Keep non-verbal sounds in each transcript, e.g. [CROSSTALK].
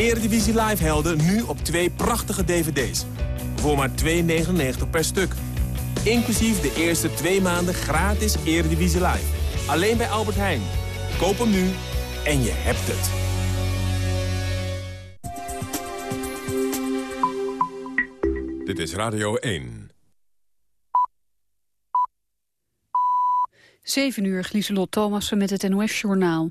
Eredivisie Live helden nu op twee prachtige dvd's. Voor maar 2,99 per stuk. Inclusief de eerste twee maanden gratis Eredivisie Live. Alleen bij Albert Heijn. Koop hem nu en je hebt het. Dit is Radio 1. 7 uur, Lieselot Thomassen met het NOS-journaal.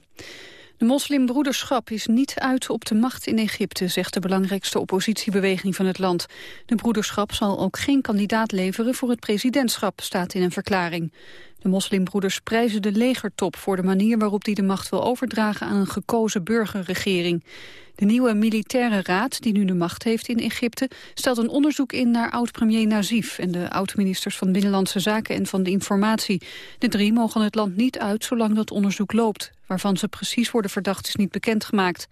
De moslimbroederschap is niet uit op de macht in Egypte, zegt de belangrijkste oppositiebeweging van het land. De broederschap zal ook geen kandidaat leveren voor het presidentschap, staat in een verklaring. De moslimbroeders prijzen de legertop voor de manier waarop die de macht wil overdragen aan een gekozen burgerregering. De nieuwe militaire raad, die nu de macht heeft in Egypte, stelt een onderzoek in naar oud-premier Nazif en de oud-ministers van Binnenlandse Zaken en van de Informatie. De drie mogen het land niet uit zolang dat onderzoek loopt. Waarvan ze precies worden verdacht is niet bekendgemaakt.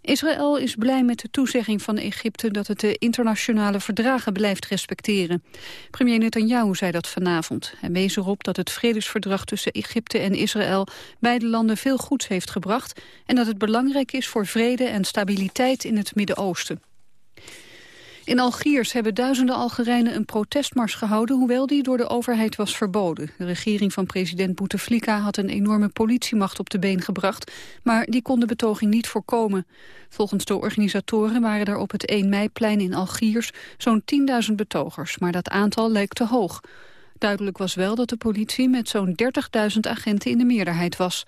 Israël is blij met de toezegging van Egypte dat het de internationale verdragen blijft respecteren. Premier Netanyahu zei dat vanavond. Hij wees erop dat het vredesverdrag tussen Egypte en Israël beide landen veel goeds heeft gebracht en dat het belangrijk is voor vrede en stabiliteit in het Midden-Oosten. In Algiers hebben duizenden Algerijnen een protestmars gehouden... hoewel die door de overheid was verboden. De regering van president Bouteflika had een enorme politiemacht op de been gebracht... maar die kon de betoging niet voorkomen. Volgens de organisatoren waren er op het 1 meiplein in Algiers... zo'n 10.000 betogers, maar dat aantal leek te hoog. Duidelijk was wel dat de politie met zo'n 30.000 agenten in de meerderheid was...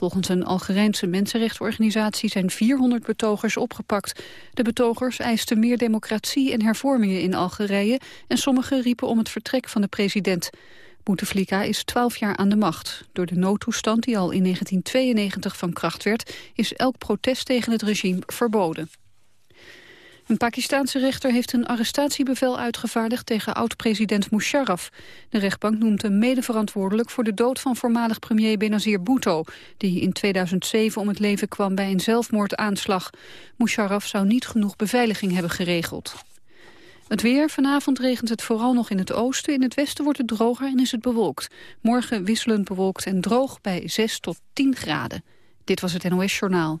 Volgens een Algerijnse mensenrechtenorganisatie zijn 400 betogers opgepakt. De betogers eisten meer democratie en hervormingen in Algerije... en sommigen riepen om het vertrek van de president. Bouteflika is 12 jaar aan de macht. Door de noodtoestand die al in 1992 van kracht werd... is elk protest tegen het regime verboden. Een Pakistaanse rechter heeft een arrestatiebevel uitgevaardigd tegen oud-president Musharraf. De rechtbank noemt hem medeverantwoordelijk voor de dood van voormalig premier Benazir Bhutto, die in 2007 om het leven kwam bij een zelfmoordaanslag. Musharraf zou niet genoeg beveiliging hebben geregeld. Het weer. Vanavond regent het vooral nog in het oosten. In het westen wordt het droger en is het bewolkt. Morgen wisselend bewolkt en droog bij 6 tot 10 graden. Dit was het NOS Journaal.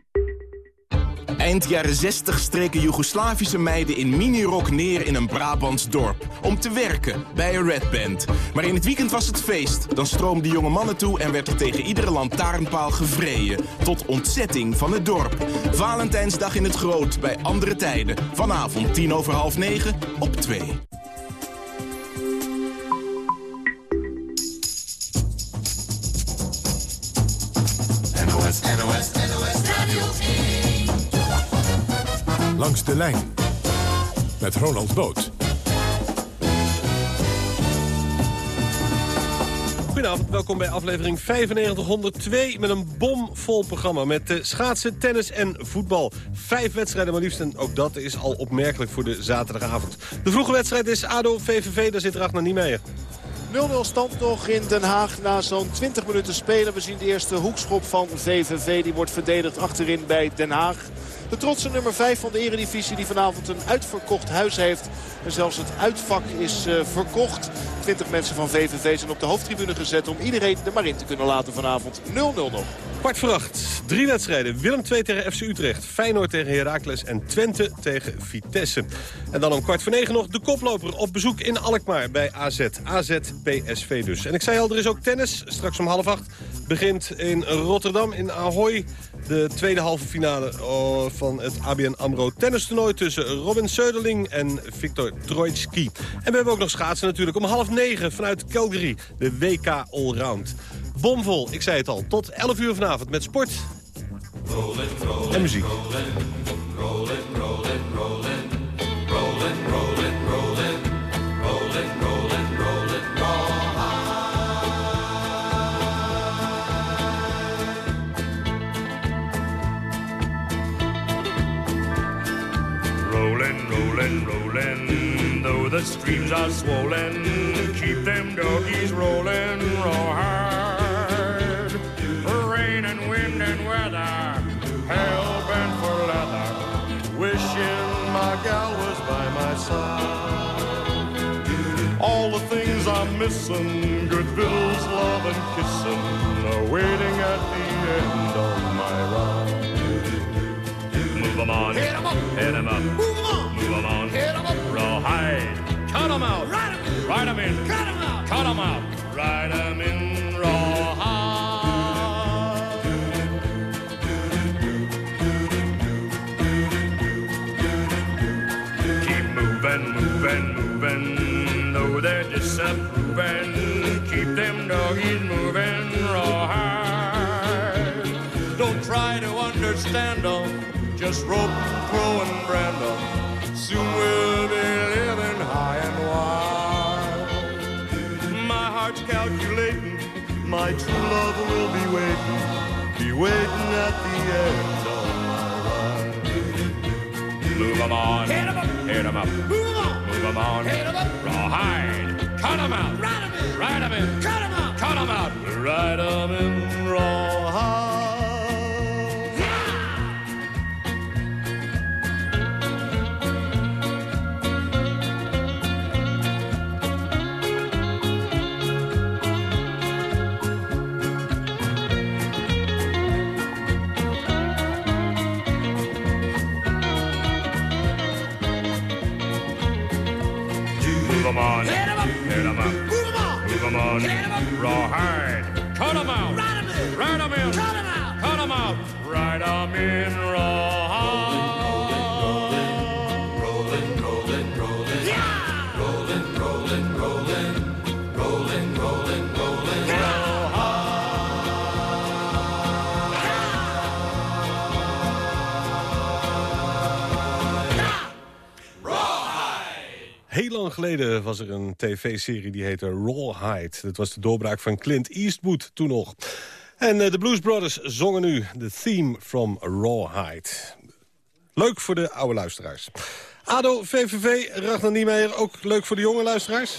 Eind jaren 60 streken Joegoslavische meiden in minirok neer in een Brabants dorp. Om te werken, bij een red band. Maar in het weekend was het feest. Dan stroomden jonge mannen toe en werd er tegen iedere lantaarnpaal gevreden. Tot ontzetting van het dorp. Valentijnsdag in het Groot, bij andere tijden. Vanavond tien over half negen, op 2. NOS, NOS, Langs de lijn. Met Ronald Boot. Goedenavond, welkom bij aflevering 9502 met een bomvol programma met uh, schaatsen, tennis en voetbal. Vijf wedstrijden maar liefst en ook dat is al opmerkelijk voor de zaterdagavond. De vroege wedstrijd is ADO-VVV, daar zit Ragnar niet mee. 0-0 stand nog in Den Haag na zo'n 20 minuten spelen. We zien de eerste hoekschop van VVV. Die wordt verdedigd achterin bij Den Haag. De trotse nummer 5 van de eredivisie die vanavond een uitverkocht huis heeft. En zelfs het uitvak is uh, verkocht. 20 mensen van VVV zijn op de hoofdtribune gezet om iedereen er maar in te kunnen laten vanavond. 0-0 nog. Kwart acht. Drie wedstrijden. Willem 2 tegen FC Utrecht. Feyenoord tegen Heracles. En Twente tegen Vitesse. En dan om kwart voor negen nog de koploper op bezoek in Alkmaar bij AZ. AZ PSV dus. En ik zei al, er is ook tennis. Straks om half acht begint in Rotterdam in Ahoy de tweede halve finale oh, van het ABN AMRO tennistoernooi... tussen Robin Söderling en Viktor Trojtski. En we hebben ook nog schaatsen natuurlijk om half negen vanuit Calgary. De WK Allround. Bomvol, ik zei het al, tot 11 uur vanavond met sport en muziek. The streams are swollen. Keep them doggies rolling real hard. Rain and wind and weather, hell bent for leather. Wishing my gal was by my side. All the things I'm missing, good victuals, love and kissing, are waiting at the end of my ride. Move 'em on, hit 'em up, hit 'em up, Ride them in. Cut them out. Cut them out. Ride him waiting at the end of my ride. Move 'em on. Hit 'em up. Hit 'em up. Move 'em on. Move 'em on. Hit 'em up. Rawhide. Cut 'em out. Ride 'em in. Ride 'em in. Cut 'em out. Cut 'em out. Ride 'em in. Rawhide. Geleden was er een tv-serie die heette Rawhide. Dat was de doorbraak van Clint Eastwood toen nog. En eh, de Blues Brothers zongen nu de theme from Rawhide. Leuk voor de oude luisteraars. ADO, VVV, Ragnar Niemeyer, ook leuk voor de jonge luisteraars?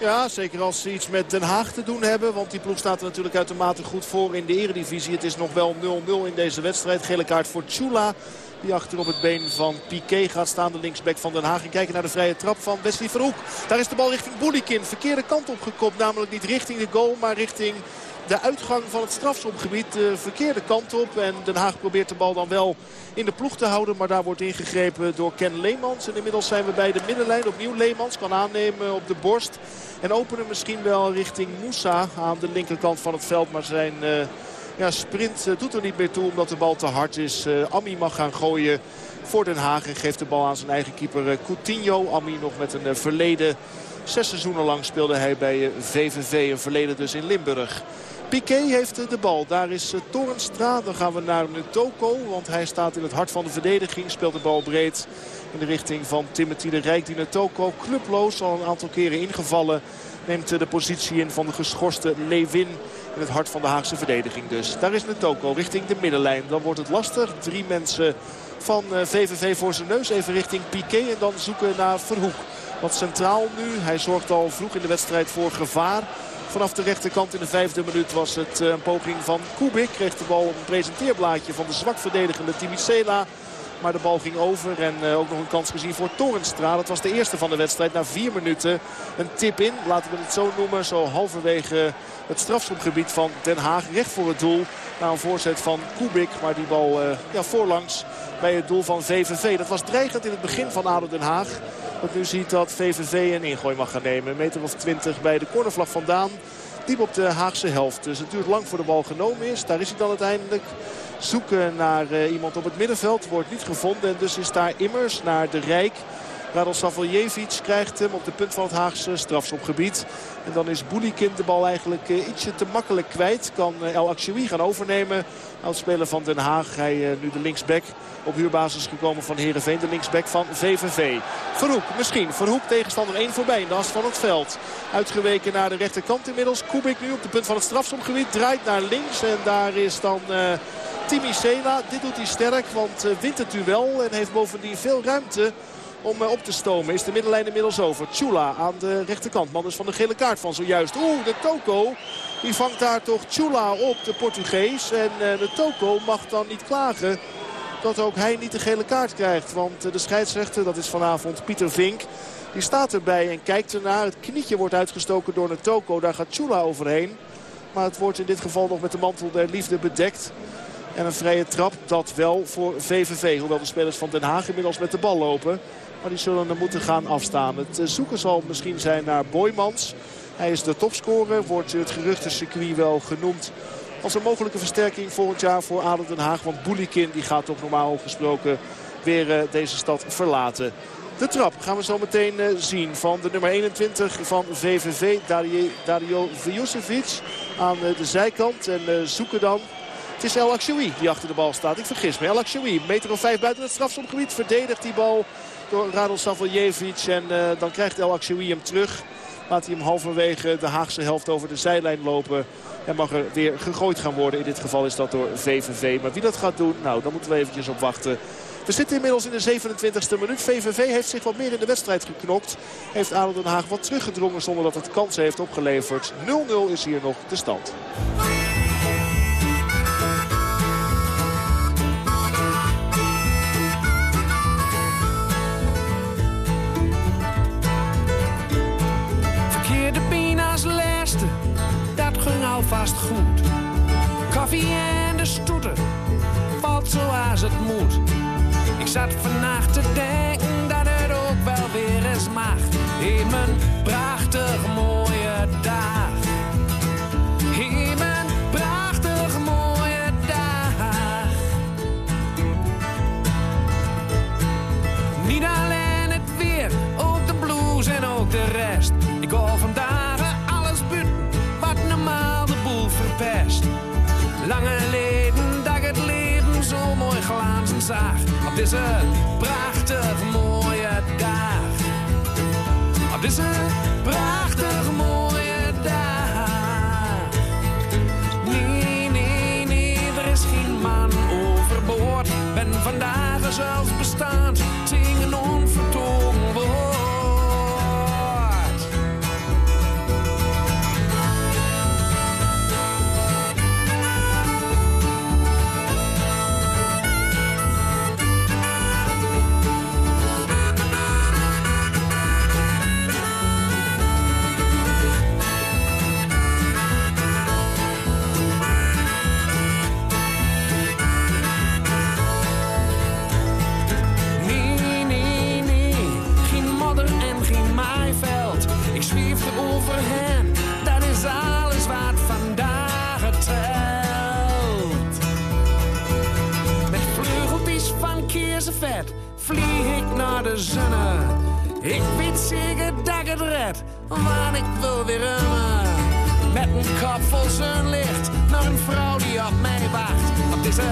Ja, zeker als ze iets met Den Haag te doen hebben. Want die ploeg staat er natuurlijk uitermate goed voor in de eredivisie. Het is nog wel 0-0 in deze wedstrijd. Gele kaart voor Chula. Die achter op het been van Piqué gaat staan. De linksback van Den Haag. En kijken naar de vrije trap van Wesley Verhoek. Daar is de bal richting Boulikin. Verkeerde kant op gekopt. Namelijk niet richting de goal, maar richting de uitgang van het strafschopgebied. De verkeerde kant op. En Den Haag probeert de bal dan wel in de ploeg te houden. Maar daar wordt ingegrepen door Ken Leemans. En inmiddels zijn we bij de middenlijn. Opnieuw Leemans kan aannemen op de borst. En openen misschien wel richting Moussa aan de linkerkant van het veld. Maar zijn... Uh, ja, sprint uh, doet er niet meer toe omdat de bal te hard is. Uh, Ami mag gaan gooien voor Den Haag en geeft de bal aan zijn eigen keeper Coutinho. Ami nog met een verleden. Zes seizoenen lang speelde hij bij VVV. Een verleden dus in Limburg. Piqué heeft de bal. Daar is Torenstra. Dan gaan we naar Nutoko. Want hij staat in het hart van de verdediging. Speelt de bal breed in de richting van Timothy de Rijk. Die Nutoko clubloos al een aantal keren ingevallen. Neemt de positie in van de geschorste Lewin. In het hart van de Haagse verdediging dus. Daar is Nutoko richting de middenlijn. Dan wordt het lastig. Drie mensen van VVV voor zijn neus. Even richting Piqué. En dan zoeken naar Verhoek. Wat centraal nu. Hij zorgt al vroeg in de wedstrijd voor gevaar. Vanaf de rechterkant in de vijfde minuut was het een poging van Kubik. Kreeg de bal op een presenteerblaadje van de zwak verdedigende Timicela. Maar de bal ging over en uh, ook nog een kans gezien voor Torenstra. Dat was de eerste van de wedstrijd. Na vier minuten een tip in, laten we het zo noemen. Zo halverwege het strafschopgebied van Den Haag. Recht voor het doel. Na een voorzet van Kubik. Maar die bal uh, ja, voorlangs bij het doel van VVV. Dat was dreigend in het begin van ADO Den Haag. Dat nu ziet dat VVV een ingooi mag gaan nemen. Een meter of twintig bij de cornervlag vandaan. Diep op de Haagse helft. Dus het duurt lang voor de bal genomen is. Daar is hij dan uiteindelijk. Zoeken naar uh, iemand op het middenveld. Wordt niet gevonden. En dus is daar Immers naar de Rijk. Radel Savaljevic krijgt hem op de punt van het Haagse strafschopgebied. En dan is Boulikin de bal eigenlijk uh, ietsje te makkelijk kwijt. Kan uh, El Akshoui gaan overnemen. Oudspeler van Den Haag. Hij nu de linksback op huurbasis gekomen van Heerenveen. De linksback van VVV. Verhoek misschien. Verhoek tegenstander 1 voorbij in de van het veld. Uitgeweken naar de rechterkant inmiddels. Kubik nu op de punt van het strafschopgebied. Draait naar links en daar is dan... Timi Sela, dit doet hij sterk, want uh, wint het duel en heeft bovendien veel ruimte om op te stomen. Is de middenlijn inmiddels over. Chula aan de rechterkant. Man is van de gele kaart van zojuist. Oeh, de Toko. Die vangt daar toch Chula op, de Portugees. En de Toko mag dan niet klagen dat ook hij niet de gele kaart krijgt. Want de scheidsrechter, dat is vanavond Pieter Vink... Die staat erbij en kijkt ernaar. Het knietje wordt uitgestoken door Toko. Daar gaat Chula overheen. Maar het wordt in dit geval nog met de mantel der liefde bedekt. En een vrije trap, dat wel voor VVV. Hoewel de spelers van Den Haag inmiddels met de bal lopen. Maar die zullen er moeten gaan afstaan. Het eh, zoeken zal misschien zijn naar Boymans. Hij is de topscorer. Wordt het geruchtencircuit wel genoemd als een mogelijke versterking volgend jaar voor Adel Den Haag. Want Boulikin die gaat toch normaal gesproken weer eh, deze stad verlaten. De trap gaan we zo meteen eh, zien van de nummer 21 van VVV, Dario Vujosevic aan de zijkant. En zoeken dan het is El Akshoui die achter de bal staat. Ik vergis me. El Akshoui, meter of vijf buiten het strafschopgebied. Verdedigt die bal door Radel Savaljevic. En dan krijgt El hem terug. Laat hij hem halverwege de Haagse helft over de zijlijn lopen. En mag er weer gegooid gaan worden. In dit geval is dat door VVV. Maar wie dat gaat doen, nou, daar moeten we eventjes op wachten. We zitten inmiddels in de 27e minuut. VVV heeft zich wat meer in de wedstrijd geknokt. Heeft Adel Den Haag wat teruggedrongen zonder dat het kansen heeft opgeleverd. 0-0 is hier nog de stand. Dat ging alvast goed. Koffie en de stoeten, valt zoals het moet. Ik zat vannacht te denken dat het ook wel weer eens mag. In mijn prachtig mooie dag. Zag. Op deze prachtig mooie dag. Op deze prachtig mooie dag. Nee, nee, nee, er is geen man overboord. Ben vandaag zelfs bestaand, vlieg ik naar de zonne. Ik weet zeker dat ik het red, want ik wil weer remmen. Met een kop vol zonlicht naar een vrouw die op mij wacht. Op deze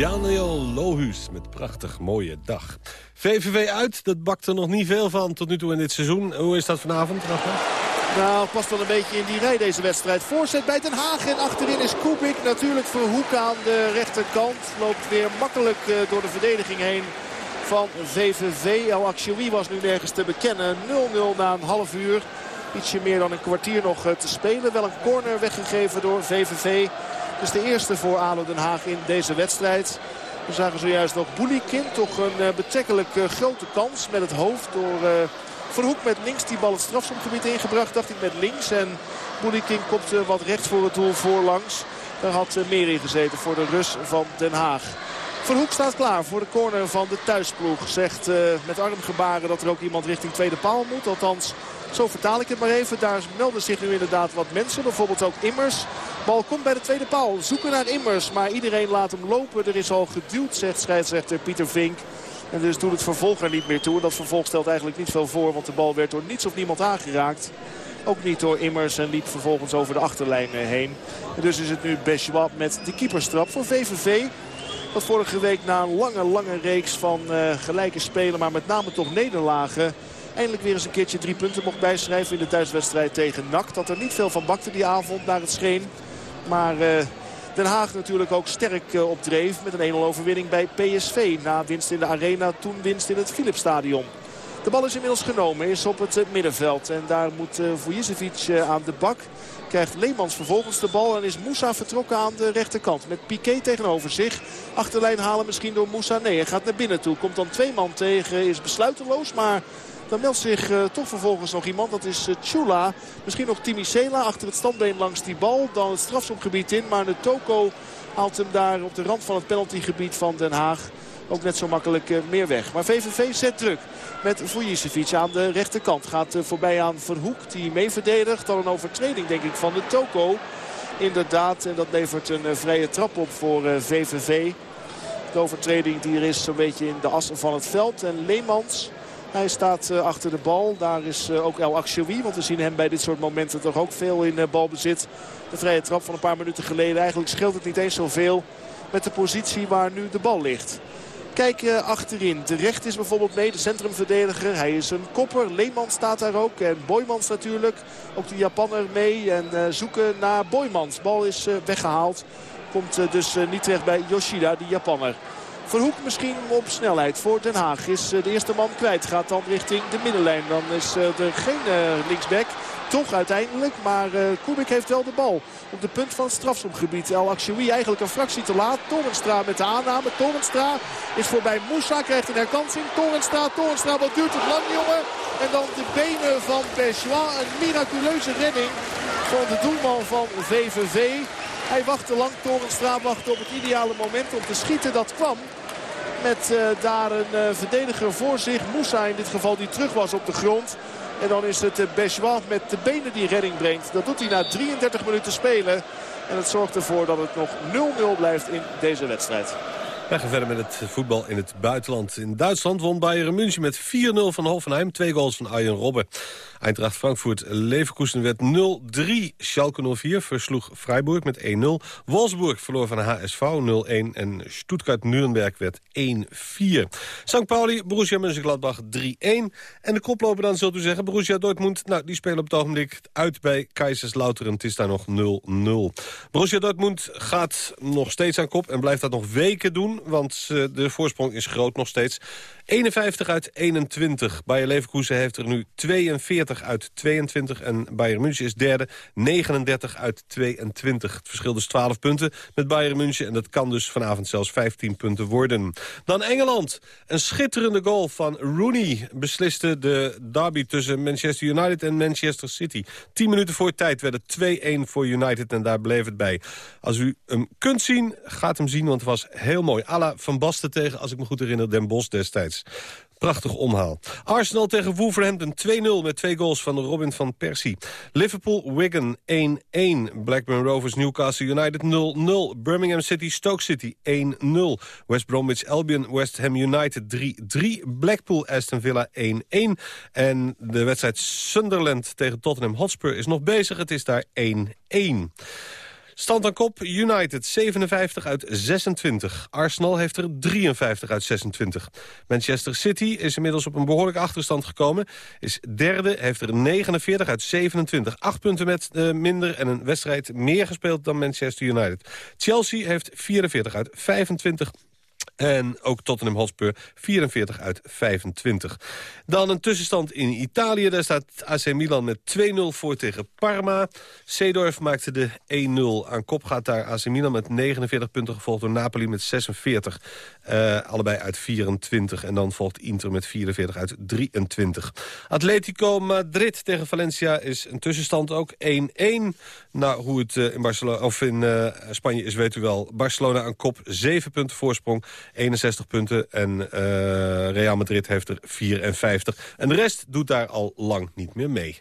Daniel Lohuus met prachtig mooie dag. VVV uit, dat bakt er nog niet veel van tot nu toe in dit seizoen. Hoe is dat vanavond, Rafa? Nou, past wel een beetje in die rij deze wedstrijd. Voorzet bij Den Haag en achterin is Kubik. Natuurlijk Verhoek aan de rechterkant. Loopt weer makkelijk eh, door de verdediging heen van VVV. El Akshoui was nu nergens te bekennen. 0-0 na een half uur. Ietsje meer dan een kwartier nog eh, te spelen. Wel een corner weggegeven door VVV. Dus de eerste voor ADO Den Haag in deze wedstrijd. We zagen zojuist nog Boulikin. Toch een uh, betrekkelijk uh, grote kans met het hoofd door... Uh, Verhoek met links die bal het strafschopgebied ingebracht. Dacht ik met links. En Boulikin kopte wat recht voor het doel voorlangs. Daar had meer in gezeten voor de Rus van Den Haag. Verhoek staat klaar voor de corner van de thuisploeg. Zegt uh, met armgebaren dat er ook iemand richting tweede paal moet. Althans, zo vertaal ik het maar even. Daar melden zich nu inderdaad wat mensen. Bijvoorbeeld ook Immers. Bal komt bij de tweede paal. Zoeken naar Immers. Maar iedereen laat hem lopen. Er is al geduwd, zegt scheidsrechter Pieter Vink. En dus doet het vervolg er niet meer toe. En dat vervolg stelt eigenlijk niet veel voor. Want de bal werd door niets of niemand aangeraakt. Ook niet door Immers en liep vervolgens over de achterlijn heen. En dus is het nu Bejois met de keeperstrap voor VVV. Dat vorige week na een lange, lange reeks van uh, gelijke spelen, maar met name toch nederlagen... eindelijk weer eens een keertje drie punten mocht bijschrijven in de thuiswedstrijd tegen NAC. Dat er niet veel van bakte die avond naar het scheen. Maar uh, Den Haag natuurlijk ook sterk uh, opdreef met een 1-0 overwinning bij PSV. Na winst in de Arena, toen winst in het Philipsstadion. De bal is inmiddels genomen, is op het middenveld. En daar moet uh, aan de bak krijgt Leemans vervolgens de bal en is Moussa vertrokken aan de rechterkant. Met Piqué tegenover zich. Achterlijn halen misschien door Moussa. Nee, hij gaat naar binnen toe. Komt dan twee man tegen, is besluiteloos. Maar dan meldt zich uh, toch vervolgens nog iemand. Dat is uh, Chula. Misschien nog Timicela achter het standbeen langs die bal. Dan het strafschopgebied in. Maar de Toko haalt hem daar op de rand van het penaltygebied van Den Haag ook net zo makkelijk uh, meer weg. Maar VVV zet druk met Vujicevic aan de rechterkant. Gaat voorbij aan Verhoek die mee verdedigt. Dan een overtreding denk ik van de Toko. Inderdaad, en dat levert een vrije trap op voor VVV. De overtreding die er is zo'n beetje in de as van het veld. En Leemans... Hij staat uh, achter de bal. Daar is uh, ook El Akshoui. Want we zien hem bij dit soort momenten toch ook veel in uh, balbezit. De vrije trap van een paar minuten geleden. Eigenlijk scheelt het niet eens zoveel met de positie waar nu de bal ligt. Kijk achterin. De recht is bijvoorbeeld mee, de centrumverdediger. Hij is een kopper. Leemans staat daar ook. En Boymans natuurlijk. Ook de Japanner mee. En zoeken naar Boymans. Bal is weggehaald. Komt dus niet terecht bij Yoshida, die Japanner. Verhoek misschien op snelheid voor Den Haag. Is de eerste man kwijt. Gaat dan richting de middenlijn. Dan is er geen linksback. Toch uiteindelijk. Maar Kubik heeft wel de bal. Op de punt van het strafschopgebied. El Akshoui eigenlijk een fractie te laat. Torenstra met de aanname. Torenstra is voorbij Moussa. Krijgt een herkansing. Torenstra, Torenstra. Wat duurt het lang jongen. En dan de benen van Perchois. Een miraculeuze redding van de doelman van VVV. Hij wachtte lang. Torenstra wachtte op het ideale moment om te schieten. Dat kwam met uh, daar een uh, verdediger voor zich. Moussa in dit geval die terug was op de grond. En dan is het Bejois met de benen die redding brengt. Dat doet hij na 33 minuten spelen. En het zorgt ervoor dat het nog 0-0 blijft in deze wedstrijd. We gaan verder met het voetbal in het buitenland. In Duitsland won Bayern München met 4-0 van Hoffenheim. Twee goals van Arjen Robben. Eindracht Frankfurt Leverkusen werd 0-3. Schalke 04 versloeg Freiburg met 1-0. Wolfsburg verloor van HSV 0-1. En Stuttgart-Nuremberg werd 1-4. St. Pauli, Borussia Mönchengladbach 3-1. En de koploper dan zult u zeggen, Borussia Dortmund... nou, die spelen op het ogenblik uit bij Kaiserslautern. Het is daar nog 0-0. Borussia Dortmund gaat nog steeds aan kop en blijft dat nog weken doen. Want uh, de voorsprong is groot nog steeds. 51 uit 21. Bayer Leverkusen heeft er nu 42 uit 22. En Bayern München is derde. 39 uit 22. Het verschil dus 12 punten met Bayern München. En dat kan dus vanavond zelfs 15 punten worden. Dan Engeland. Een schitterende goal van Rooney besliste de derby tussen Manchester United en Manchester City. 10 minuten voor tijd werd het 2-1 voor United en daar bleef het bij. Als u hem kunt zien, gaat hem zien, want het was heel mooi. Alla van Basten tegen, als ik me goed herinner, Den Bos destijds. Prachtig omhaal. Arsenal tegen Wolverhampton 2-0 met twee goals van Robin van Persie. Liverpool Wigan 1-1. Blackburn Rovers Newcastle United 0-0. Birmingham City Stoke City 1-0. West Bromwich Albion West Ham United 3-3. Blackpool Aston Villa 1-1. En de wedstrijd Sunderland tegen Tottenham Hotspur is nog bezig. Het is daar 1-1. Stand aan kop, United 57 uit 26. Arsenal heeft er 53 uit 26. Manchester City is inmiddels op een behoorlijke achterstand gekomen. Is derde, heeft er 49 uit 27. Acht punten met uh, minder en een wedstrijd meer gespeeld dan Manchester United. Chelsea heeft 44 uit 25. En ook Tottenham Hotspur 44 uit 25. Dan een tussenstand in Italië. Daar staat AC Milan met 2-0 voor tegen Parma. Seedorf maakte de 1-0. Aan kop gaat daar AC Milan met 49 punten... gevolgd door Napoli met 46. Eh, allebei uit 24. En dan volgt Inter met 44 uit 23. Atletico Madrid tegen Valencia is een tussenstand ook 1-1. Nou, hoe het uh, in, Barcelona, of in uh, Spanje is, weet u wel. Barcelona aan kop, 7 punten voorsprong. 61 punten en Real Madrid heeft er 54. En de rest doet daar al lang niet meer mee.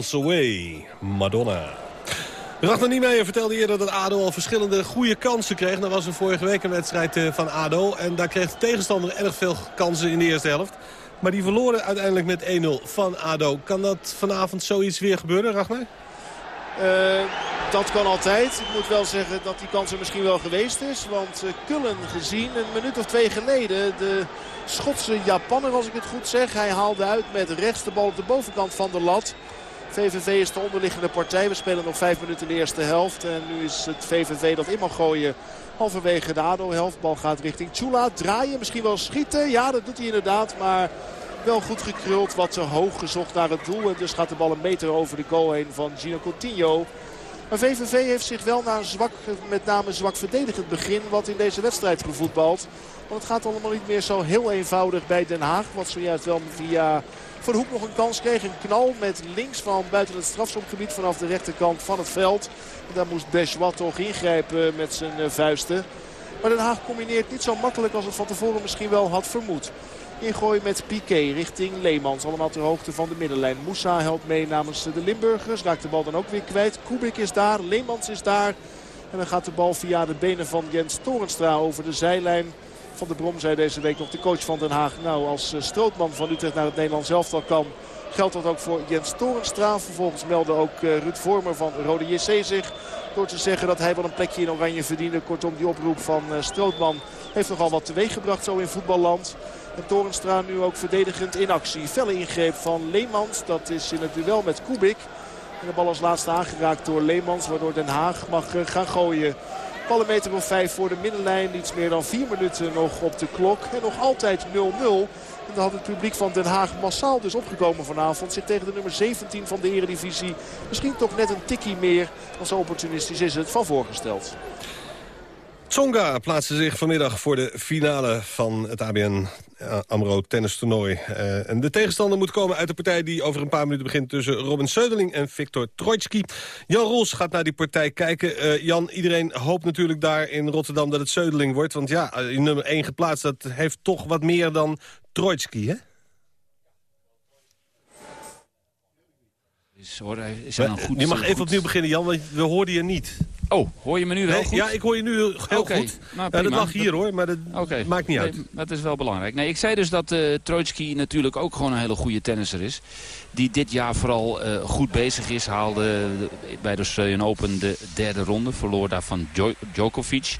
Miles Away, Madonna. Ragnar Niemeyer vertelde eerder dat ADO al verschillende goede kansen kreeg. Dat was er vorige week een wedstrijd eh, van ADO. En daar kreeg de tegenstander erg veel kansen in de eerste helft. Maar die verloren uiteindelijk met 1-0 van ADO. Kan dat vanavond zoiets weer gebeuren, Ragnar? Uh, dat kan altijd. Ik moet wel zeggen dat die kans er misschien wel geweest is. Want Kullen gezien een minuut of twee geleden. De Schotse Japanner als ik het goed zeg. Hij haalde uit met rechts de bal op de bovenkant van de lat. VVV is de onderliggende partij. We spelen nog vijf minuten in de eerste helft. En nu is het VVV dat in mag gooien halverwege de ADO-helft. Bal gaat richting Chula. Draaien, misschien wel schieten. Ja, dat doet hij inderdaad. Maar wel goed gekruld. Wat te hoog gezocht naar het doel. En dus gaat de bal een meter over de goal heen van Gino Coutinho. Maar VVV heeft zich wel na een zwak, met name zwak verdedigend begin... wat in deze wedstrijd gevoetbald. Want het gaat allemaal niet meer zo heel eenvoudig bij Den Haag. Wat zojuist wel via Van Hoek nog een kans kreeg. Een knal met links van buiten het strafschopgebied vanaf de rechterkant van het veld. En daar moest Bejois toch ingrijpen met zijn eh, vuisten. Maar Den Haag combineert niet zo makkelijk als het van tevoren misschien wel had vermoed. Ingooi met Piqué richting Leemans. Allemaal ter hoogte van de middenlijn. Moussa helpt mee namens de Limburgers. Raakt de bal dan ook weer kwijt. Kubik is daar. Leemans is daar. En dan gaat de bal via de benen van Jens Torenstra over de zijlijn. Van de Brom zei deze week nog de coach van Den Haag. Nou, als eh, Strootman van Utrecht naar het Nederlands elftal kan... geldt dat ook voor Jens Torenstra. Vervolgens meldde ook eh, Ruud Vormer van Rode JC zich... door te zeggen dat hij wel een plekje in Oranje verdiende. Kortom, die oproep van eh, Strootman heeft nogal wat teweeg gebracht zo in voetballand. En Torenstra nu ook verdedigend in actie. Felle ingreep van Leemans. Dat is in het duel met Kubik. En de bal als laatste aangeraakt door Leemans. Waardoor Den Haag mag gaan gooien. Bal een meter of vijf voor de middenlijn. Iets meer dan vier minuten nog op de klok. En nog altijd 0-0. En dan had het publiek van Den Haag massaal dus opgekomen vanavond. Zit tegen de nummer 17 van de eredivisie. Misschien toch net een tikkie meer. Dan zo opportunistisch is het van voorgesteld. Tsonga plaatste zich vanmiddag voor de finale van het ABN AMRO tennistoernooi. Uh, en de tegenstander moet komen uit de partij die over een paar minuten begint... tussen Robin Söderling en Viktor Trojtski. Jan Roels gaat naar die partij kijken. Uh, Jan, iedereen hoopt natuurlijk daar in Rotterdam dat het Söderling wordt. Want ja, nummer 1 geplaatst, dat heeft toch wat meer dan Trojtski, hè? Is, hoor, is een goed, je mag even opnieuw beginnen, Jan, want we hoorden je niet. Oh, hoor je me nu wel nee, goed? Ja, ik hoor je nu heel okay. goed. Nou, ja, dat mag hier hoor, maar dat okay. maakt niet uit. Nee, dat is wel belangrijk. Nee, ik zei dus dat uh, Trojtski natuurlijk ook gewoon een hele goede tennisser is. Die dit jaar vooral uh, goed bezig is. Haalde bij de Australian Open de derde ronde. Verloor daar van Djokovic.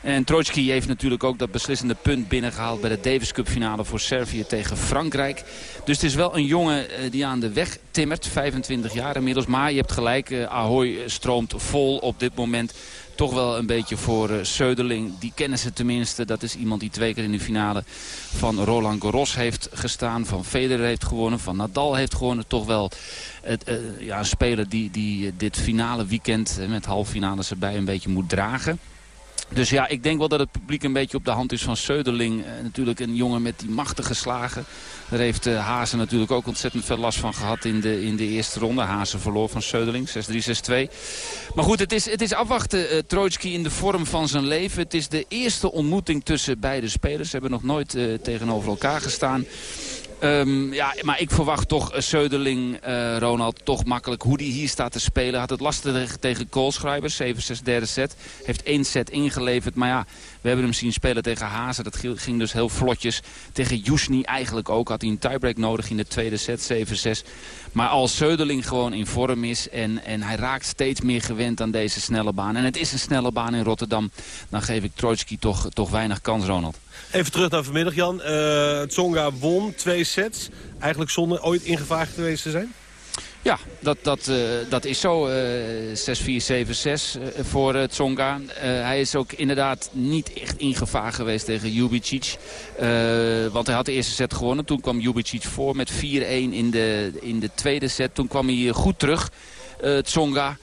En Trojtski heeft natuurlijk ook dat beslissende punt binnengehaald... bij de Davis Cup finale voor Servië tegen Frankrijk. Dus het is wel een jongen die aan de weg timmert. 25 jaar inmiddels. Maar je hebt gelijk, Ahoy stroomt vol op dit moment toch wel een beetje voor uh, Söderling. Die kennen ze tenminste. Dat is iemand die twee keer in de finale van Roland Garros heeft gestaan. Van Federer heeft gewonnen. Van Nadal heeft gewonnen. Toch wel het, ja, een speler die, die dit finale weekend met halffinales erbij een beetje moet dragen. Dus ja, ik denk wel dat het publiek een beetje op de hand is van Söderling. Uh, natuurlijk een jongen met die machtige slagen. Daar heeft uh, Hazen natuurlijk ook ontzettend veel last van gehad in de, in de eerste ronde. Hazen verloor van Söderling, 6-3, 6-2. Maar goed, het is, het is afwachten. Uh, in de vorm van zijn leven. Het is de eerste ontmoeting tussen beide spelers. Ze hebben nog nooit tegenover elkaar gestaan. Um, ja, maar ik verwacht toch Söderling, uh, Ronald, toch makkelijk hoe die hier staat te spelen. Had het lastig tegen Koolschrijver, 7-6 derde set. Heeft één set ingeleverd, maar ja, we hebben hem zien spelen tegen Hazen. Dat ging dus heel vlotjes. Tegen Jusni eigenlijk ook. Had hij een tiebreak nodig in de tweede set, 7-6. Maar als Söderling gewoon in vorm is en, en hij raakt steeds meer gewend aan deze snelle baan. En het is een snelle baan in Rotterdam. Dan geef ik Trojtski toch, toch weinig kans, Ronald. Even terug naar vanmiddag, Jan. Uh, Tsonga won twee sets. Eigenlijk zonder ooit in gevaar geweest te zijn? Ja, dat, dat, uh, dat is zo. Uh, 6-4, 7-6 voor Tsonga. hij is ook inderdaad niet echt in gevaar geweest tegen Jubicic. want hij had de eerste set gewonnen. Toen kwam Jubicic voor met 4-1 in de, in de tweede set. Toen kwam hij goed terug, Tsonga.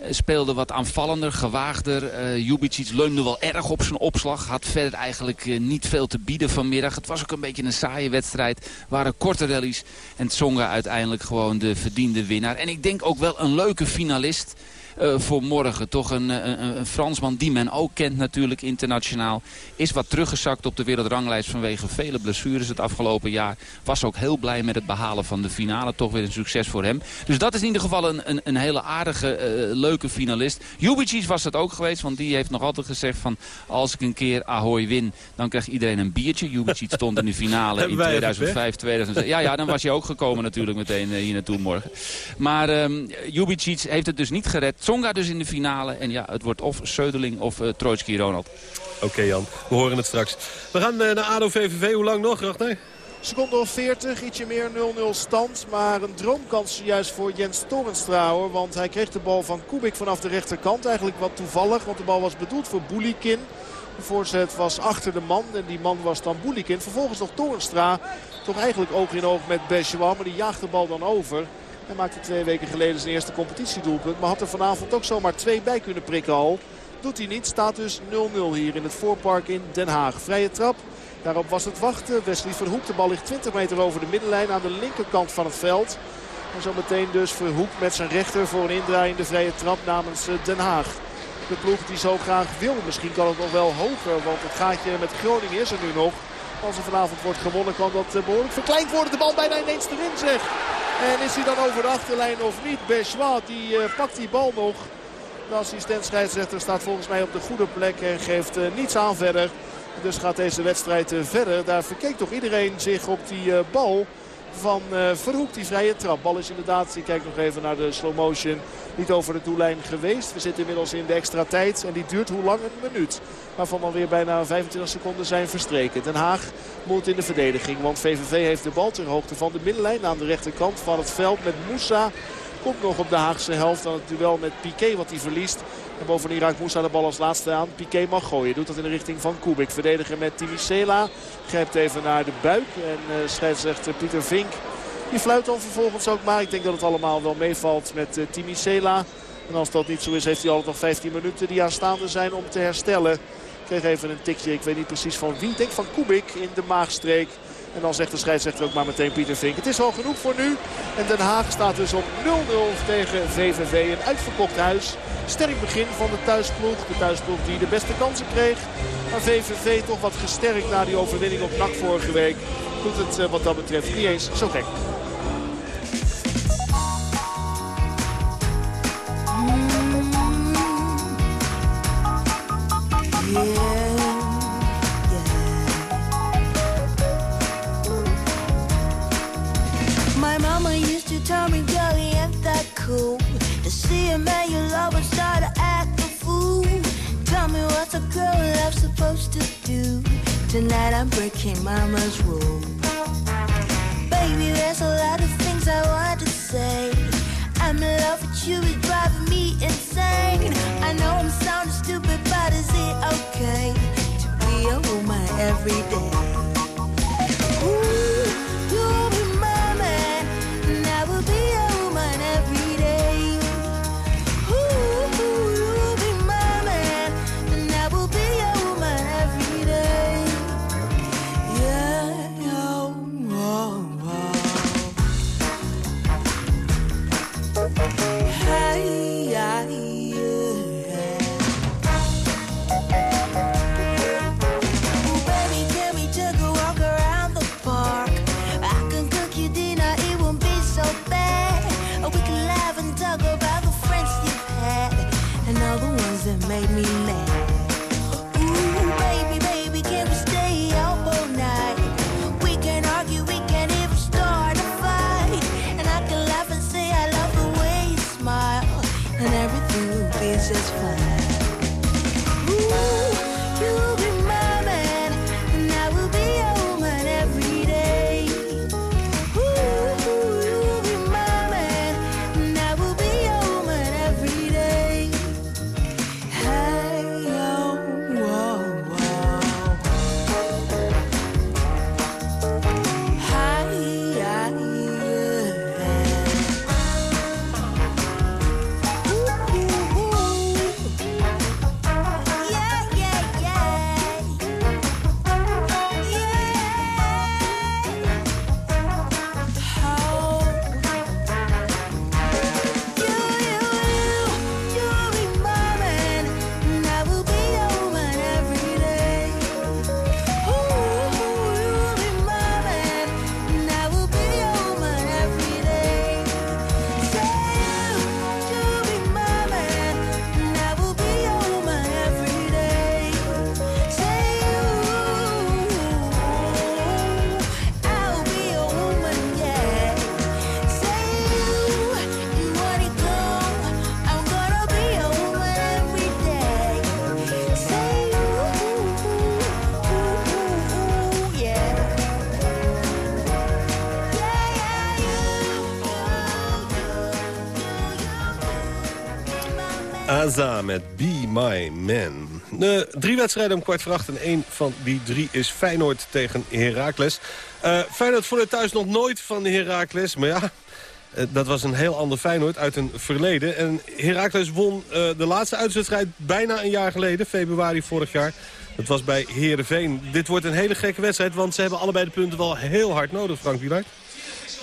Eh, speelde wat aanvallender, gewaagder. Uh, Jubicic leunde wel erg op zijn opslag. Had verder eigenlijk uh, niet veel te bieden vanmiddag. Het was ook een beetje een saaie wedstrijd. waren korte rallies. En Tsonga uiteindelijk gewoon de verdiende winnaar. En ik denk ook wel een leuke finalist. Eh, voor morgen. Toch een, een, een, Fransman die men ook kent natuurlijk internationaal. Is wat teruggezakt op de wereldranglijst vanwege vele blessures het afgelopen jaar. Was ook heel blij met het behalen van de finale. Toch weer een succes voor hem. Dus dat is in ieder geval een, een, een hele aardige, uh, leuke finalist. Jubicic was het ook geweest, want die heeft nog altijd gezegd van... als ik een keer Ahoy win, dan krijgt iedereen een biertje. Jubicic stond in de finale [LAUGHS] in 2005, 2006. Ja, ja, dan was hij ook gekomen natuurlijk meteen hier naartoe morgen. Maar um, Jubicic heeft het dus niet gered. Tsonga dus in de finale. En ja, het wordt of Söderling of uh, Ronald. Oké Jan, we horen het straks. We gaan uh, naar ADO-VVV. Hoe lang nog, Rachter? Seconde of 40, ietsje meer 0-0 stand. Maar een droomkans juist voor Jens Torenstrauer. Want hij kreeg de bal van Kubik vanaf de rechterkant. Eigenlijk wat toevallig, want de bal was bedoeld voor Boulikin. De voorzet was achter de man en die man was dan Boulikin. Vervolgens nog Torenstra. Toch eigenlijk oog in oog met Bejois, maar die jaagt de bal dan over. Hij maakte twee weken geleden zijn eerste competitiedoelpunt. Maar had er vanavond ook zomaar twee bij kunnen prikken al. Doet hij niet. Staat dus 0-0 hier in het voorpark in Den Haag. Vrije trap. Daarop was het wachten. Wesley Verhoek. De bal ligt 20 meter over de middenlijn aan de linkerkant van het veld. En zo meteen dus Verhoek met zijn rechter voor een indraaiende vrije trap namens eh, Den Haag. De ploeg die zo graag wil. Misschien kan het nog wel hoger. Want het gaatje met Groningen is er nu nog. Als er vanavond wordt gewonnen kan dat eh, behoorlijk verkleind worden. De bal bijna ineens erin zeg. En is hij dan over de achterlijn of niet? Bejois die uh, pakt die bal nog. De assistent scheidsrechter staat volgens mij op de goede plek en geeft uh, niets aan verder. Dus gaat deze wedstrijd verder. Daar verkeek toch iedereen zich op die bal van uh, Verhoek. Die vrije trap. Bal is inderdaad, ik kijk nog even naar de slow motion, niet over de doellijn geweest. We zitten inmiddels in de extra tijd en die duurt hoe lang? Een minuut. Waarvan dan weer bijna 25 seconden zijn verstreken. Den Haag moet in de verdediging, want VVV heeft de bal ter hoogte van de middenlijn aan de rechterkant van het veld met Moussa. Komt nog op de Haagse helft dan het duel met Piqué wat hij verliest. En bovendien raakt Moussa de bal als laatste aan. Piqué mag gooien. Doet dat in de richting van Kubik. Verdediger met Timicela. Grijpt even naar de buik. En uh, scheidsrechter Pieter Vink. Die fluit dan vervolgens ook maar. Ik denk dat het allemaal wel meevalt met uh, Timicela. En als dat niet zo is heeft hij altijd nog 15 minuten die aanstaande zijn om te herstellen. Kreeg even een tikje. Ik weet niet precies van wie. Denk van Kubik in de maagstreek. En dan zegt de scheidsrechter ook maar meteen Pieter Vink. Het is al genoeg voor nu. En Den Haag staat dus op 0-0 tegen VVV. Een uitverkocht huis. Sterk begin van de thuisploeg. De thuisploeg die de beste kansen kreeg. Maar VVV toch wat gesterkt na die overwinning op NAC vorige week. Doet het eh, wat dat betreft niet eens zo gek. Tell me, girl, ain't that cool? To see a man you love and start to act a fool. Tell me what's a girl love supposed to do? Tonight I'm breaking mama's rule. Baby, there's a lot of things I want to say. I'm in love with you, it's driving me insane. I know I'm sounding stupid, but is it okay to be a woman every day? Met Be My Man. Drie wedstrijden om kwart voor en één van die drie is Feyenoord tegen Heracles. Uh, Feyenoord het thuis nog nooit van Heracles, maar ja... Uh, dat was een heel ander Feyenoord uit een verleden. En Heracles won uh, de laatste uitwedstrijd bijna een jaar geleden, februari vorig jaar. Dat was bij Heerenveen. Dit wordt een hele gekke wedstrijd, want ze hebben allebei de punten wel heel hard nodig, Frank Wielaert.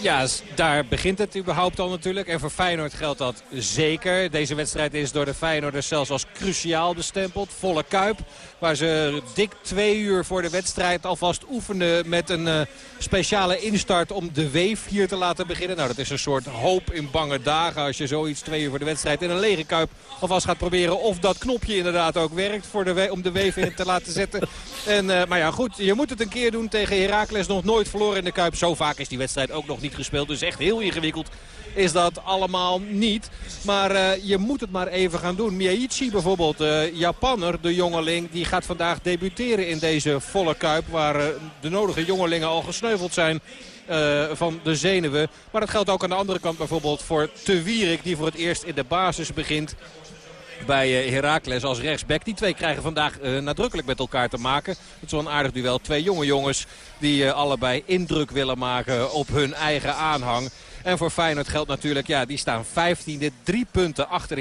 Ja, daar begint het überhaupt al natuurlijk. En voor Feyenoord geldt dat zeker. Deze wedstrijd is door de Feyenoorders zelfs als cruciaal bestempeld. Volle kuip. Waar ze dik twee uur voor de wedstrijd alvast oefenden met een uh, speciale instart om de weef hier te laten beginnen. Nou, dat is een soort hoop in bange dagen als je zoiets twee uur voor de wedstrijd in een lege kuip alvast gaat proberen. Of dat knopje inderdaad ook werkt voor de om de weef in te laten zetten. En, uh, maar ja, goed, je moet het een keer doen tegen Heracles. Nog nooit verloren in de kuip. Zo vaak is die wedstrijd ook nog niet gespeeld. Dus echt heel ingewikkeld is dat allemaal niet. Maar uh, je moet het maar even gaan doen. Miyaichi bijvoorbeeld, uh, Japanner, de jongeling, die gaat vandaag debuteren in deze volle kuip. Waar uh, de nodige jongelingen al gesneuveld zijn. Van de zenuwen. Maar dat geldt ook aan de andere kant bijvoorbeeld voor Te Wierik... die voor het eerst in de basis begint bij uh, Heracles als rechtsback. Die twee krijgen vandaag uh, nadrukkelijk met elkaar te maken. Het is wel een aardig duel. Twee jonge jongens die uh, allebei indruk willen maken op hun eigen aanhang. En voor Feyenoord geldt natuurlijk, ja, die staan 15e. Drie punten achter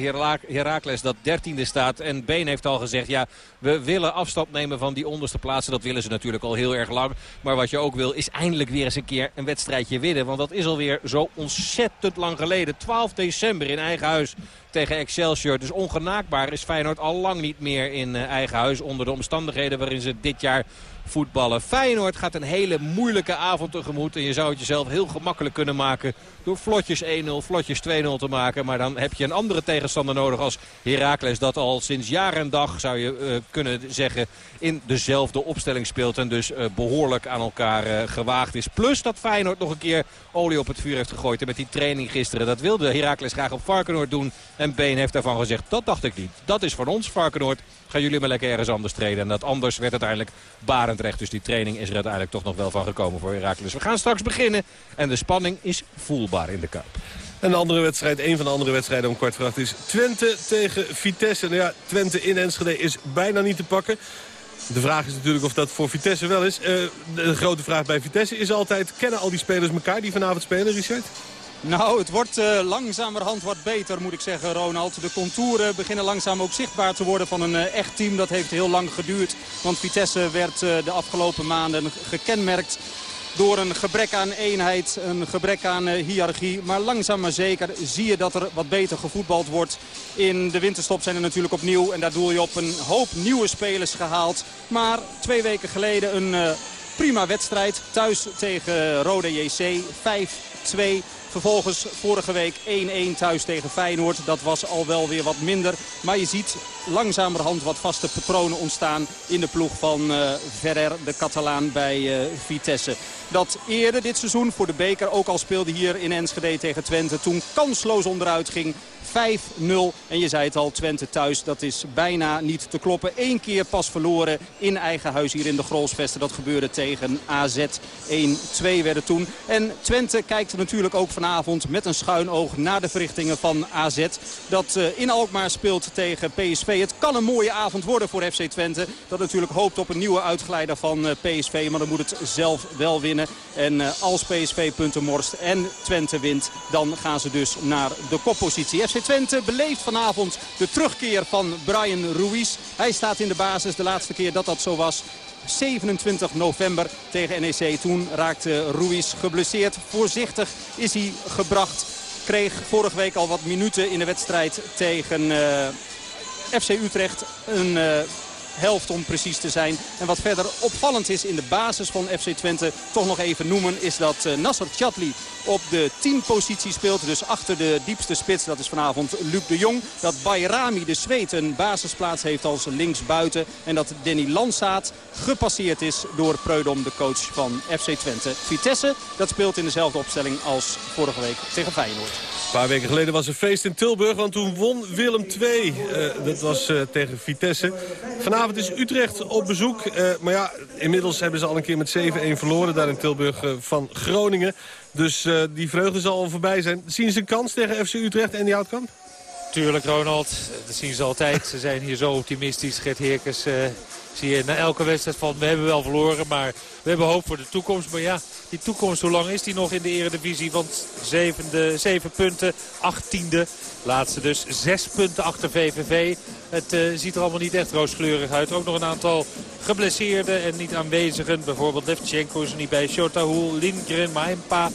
Heracles dat 13e staat. En Been heeft al gezegd, ja, we willen afstand nemen van die onderste plaatsen. Dat willen ze natuurlijk al heel erg lang. Maar wat je ook wil, is eindelijk weer eens een keer een wedstrijdje winnen. Want dat is alweer zo ontzettend lang geleden. 12 december in eigen huis tegen Excelsior. Dus ongenaakbaar is Feyenoord al lang niet meer in eigen huis... onder de omstandigheden waarin ze dit jaar voetballen. Feyenoord gaat een hele moeilijke avond tegemoet. En je zou het jezelf heel gemakkelijk kunnen maken door vlotjes 1-0, vlotjes 2-0 te maken. Maar dan heb je een andere tegenstander nodig als Heracles. Dat al sinds jaar en dag, zou je uh, kunnen zeggen, in dezelfde opstelling speelt. En dus uh, behoorlijk aan elkaar uh, gewaagd is. Plus dat Feyenoord nog een keer olie op het vuur heeft gegooid. En met die training gisteren, dat wilde Heracles graag op Varkenoord doen. En Been heeft daarvan gezegd, dat dacht ik niet. Dat is van ons, Varkenoord. Gaan jullie maar lekker ergens anders treden. En dat anders werd uiteindelijk Barendrecht. Dus die training is er uiteindelijk toch nog wel van gekomen voor Heracles. We gaan straks beginnen. En de spanning is voelbaar in de Kuip. En de andere wedstrijd, een van de andere wedstrijden om kwart voor acht is Twente tegen Vitesse. Nou ja, Twente in Enschede is bijna niet te pakken. De vraag is natuurlijk of dat voor Vitesse wel is. Uh, de grote vraag bij Vitesse is altijd... kennen al die spelers elkaar die vanavond spelen, Richard? Nou, het wordt uh, langzamerhand wat beter, moet ik zeggen, Ronald. De contouren beginnen langzaam ook zichtbaar te worden van een uh, echt team. Dat heeft heel lang geduurd, want Vitesse werd uh, de afgelopen maanden gekenmerkt door een gebrek aan eenheid, een gebrek aan hiërarchie. Maar langzaam maar zeker zie je dat er wat beter gevoetbald wordt. In de winterstop zijn er natuurlijk opnieuw, en daar doel je op, een hoop nieuwe spelers gehaald. Maar twee weken geleden een prima wedstrijd. Thuis tegen Rode JC, 5-2. Vervolgens vorige week 1-1 thuis tegen Feyenoord. Dat was al wel weer wat minder. Maar je ziet langzamerhand wat vaste patronen ontstaan in de ploeg van uh, Ferrer, de Catalaan bij uh, Vitesse. Dat eerder dit seizoen voor de beker ook al speelde hier in Enschede tegen Twente. Toen kansloos onderuit ging 5-0. En je zei het al, Twente thuis, dat is bijna niet te kloppen. Eén keer pas verloren in eigen huis hier in de Grolsvesten. Dat gebeurde tegen AZ. 1-2 werden toen. En Twente kijkt natuurlijk ook vanavond met een schuin oog naar de verrichtingen van AZ. Dat uh, in Alkmaar speelt tegen PSV. Het kan een mooie avond worden voor FC Twente. Dat natuurlijk hoopt op een nieuwe uitgeleider van uh, PSV. Maar dan moet het zelf wel winnen. En uh, als PSV punten morst en Twente wint, dan gaan ze dus naar de koppositie. FC Twente beleeft vanavond de terugkeer van Brian Ruiz. Hij staat in de basis de laatste keer dat dat zo was. 27 november tegen NEC. Toen raakte Ruiz geblesseerd. Voorzichtig is hij gebracht. Kreeg vorige week al wat minuten in de wedstrijd tegen uh, FC Utrecht. Een uh, helft om precies te zijn. En wat verder opvallend is in de basis van FC Twente toch nog even noemen... is dat uh, Nasser Chatli op de 10 positie speelt. Dus achter de diepste spits, dat is vanavond Luc de Jong. Dat Bayrami de Zweet een basisplaats heeft als linksbuiten. En dat Danny Landsaat gepasseerd is door Preudom, de coach van FC Twente. Vitesse, dat speelt in dezelfde opstelling als vorige week tegen Feyenoord. Een paar weken geleden was er feest in Tilburg, want toen won Willem II. Uh, dat was uh, tegen Vitesse. Vanavond is Utrecht op bezoek. Uh, maar ja, inmiddels hebben ze al een keer met 7-1 verloren daar in Tilburg van Groningen. Dus die vreugde zal al voorbij zijn. Zien ze een kans tegen FC Utrecht en die Houtkamp? tuurlijk Ronald. Dat zien ze altijd. Ze zijn hier zo optimistisch. Gert Heerkens zie je na elke wedstrijd van we hebben wel verloren. Maar we hebben hoop voor de toekomst. Maar ja, die toekomst, hoe lang is die nog in de eredivisie? Want zevende, zeven punten, achttiende. Laatste dus, zes punten achter VVV. Het uh, ziet er allemaal niet echt rooskleurig uit. Ook nog een aantal geblesseerden en niet aanwezigen. Bijvoorbeeld Levchenko is er niet bij. Shotahul, Lindgren, Maimpa.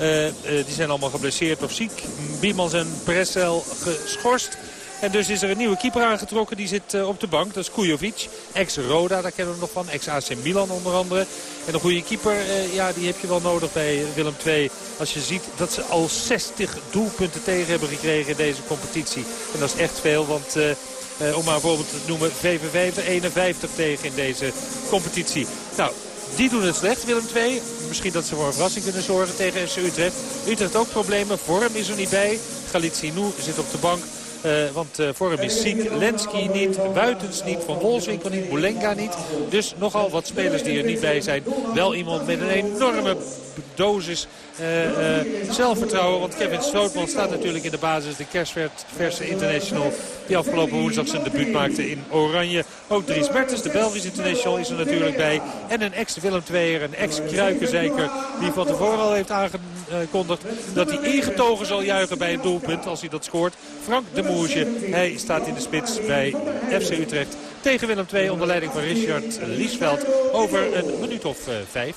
Uh, die zijn allemaal geblesseerd of ziek. Biemans en Pressel geschorst. En dus is er een nieuwe keeper aangetrokken. Die zit uh, op de bank. Dat is Kujovic. Ex-Roda, daar kennen we nog van. Ex-AC Milan onder andere. En een goede keeper, uh, ja, die heb je wel nodig bij Willem II. Als je ziet dat ze al 60 doelpunten tegen hebben gekregen in deze competitie. En dat is echt veel, want... Uh, om maar een voorbeeld te noemen, VVV 51 tegen in deze competitie. Nou, die doen het slecht, Willem II. Misschien dat ze voor een verrassing kunnen zorgen tegen FC Utrecht. Utrecht ook problemen, vorm is er niet bij. Galicinou zit op de bank. Uh, want uh, vorm is ziek. Lenski niet, Buitens niet, Van Wolfswinkel niet, Boulenga niet. Dus nogal wat spelers die er niet bij zijn. Wel iemand met een enorme dosis uh, zelfvertrouwen. Want Kevin Strootman staat natuurlijk in de basis. De kerstverse international die afgelopen woensdag zijn debuut maakte in Oranje. Ook Dries Mertens, de Belgische international, is er natuurlijk bij. En een ex-Willem II'er, een ex-Kruikenzeiker. Die van tevoren al heeft aangekondigd dat hij ingetogen zal juichen bij een doelpunt als hij dat scoort. Frank de Hij staat in de spits bij FC Utrecht tegen Willem II onder leiding van Richard Liesveld over een minuut of uh, vijf.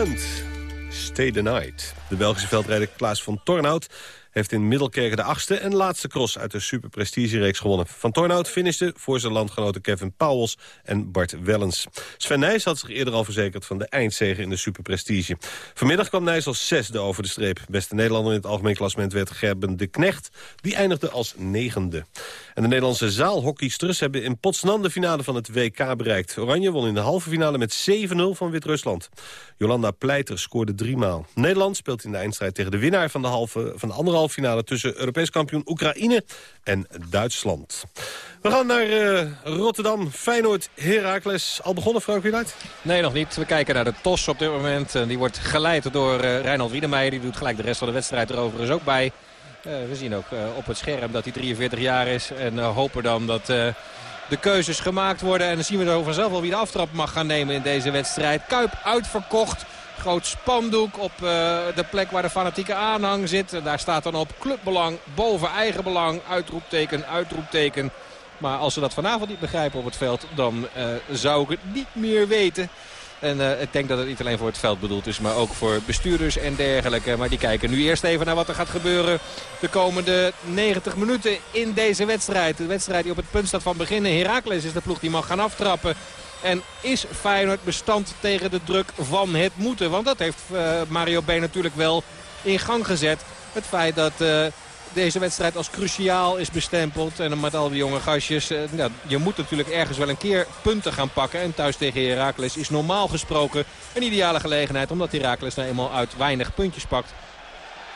Blunt, Stay the Night. De Belgische veldrijder Klaas van Tornhout heeft in Middelkerken de achtste en laatste cross uit de superprestigereeks gewonnen. Van Tornhout finishte voor zijn landgenoten Kevin Pauwels en Bart Wellens. Sven Nijs had zich eerder al verzekerd van de eindzege in de superprestige. Vanmiddag kwam Nijs als zesde over de streep. Beste Nederlander in het algemeen klassement werd Gerben de Knecht. Die eindigde als negende. En de Nederlandse zaalhockeysters hebben in Potsdam de finale van het WK bereikt. Oranje won in de halve finale met 7-0 van Wit-Rusland. Jolanda Pleiter scoorde driemaal. Nederland speelt in de eindstrijd tegen de winnaar van de, halve, van de andere halve finale... tussen Europees kampioen Oekraïne en Duitsland. We gaan naar eh, Rotterdam, Feyenoord, Heracles. Al begonnen, Frank Wieluid? Nee, nog niet. We kijken naar de TOS op dit moment. En die wordt geleid door uh, Reinald Wiedemeijer. Die doet gelijk de rest van de wedstrijd er overigens ook bij. We zien ook op het scherm dat hij 43 jaar is. En hopen dan dat de keuzes gemaakt worden. En dan zien we er vanzelf wel wie de aftrap mag gaan nemen in deze wedstrijd. Kuip uitverkocht. Groot spandoek op de plek waar de fanatieke aanhang zit. Daar staat dan op clubbelang boven eigen belang. Uitroepteken, uitroepteken. Maar als ze dat vanavond niet begrijpen op het veld, dan zou ik het niet meer weten. En uh, ik denk dat het niet alleen voor het veld bedoeld is, maar ook voor bestuurders en dergelijke. Maar die kijken nu eerst even naar wat er gaat gebeuren de komende 90 minuten in deze wedstrijd. De wedstrijd die op het punt staat van beginnen. Heracles is de ploeg die mag gaan aftrappen. En is Feyenoord bestand tegen de druk van het moeten? Want dat heeft uh, Mario B natuurlijk wel in gang gezet. Het feit dat... Uh, deze wedstrijd als cruciaal is bestempeld. En met al die jonge gastjes. Nou, je moet natuurlijk ergens wel een keer punten gaan pakken. En thuis tegen Heracles is normaal gesproken een ideale gelegenheid. Omdat Heracles nou eenmaal uit weinig puntjes pakt.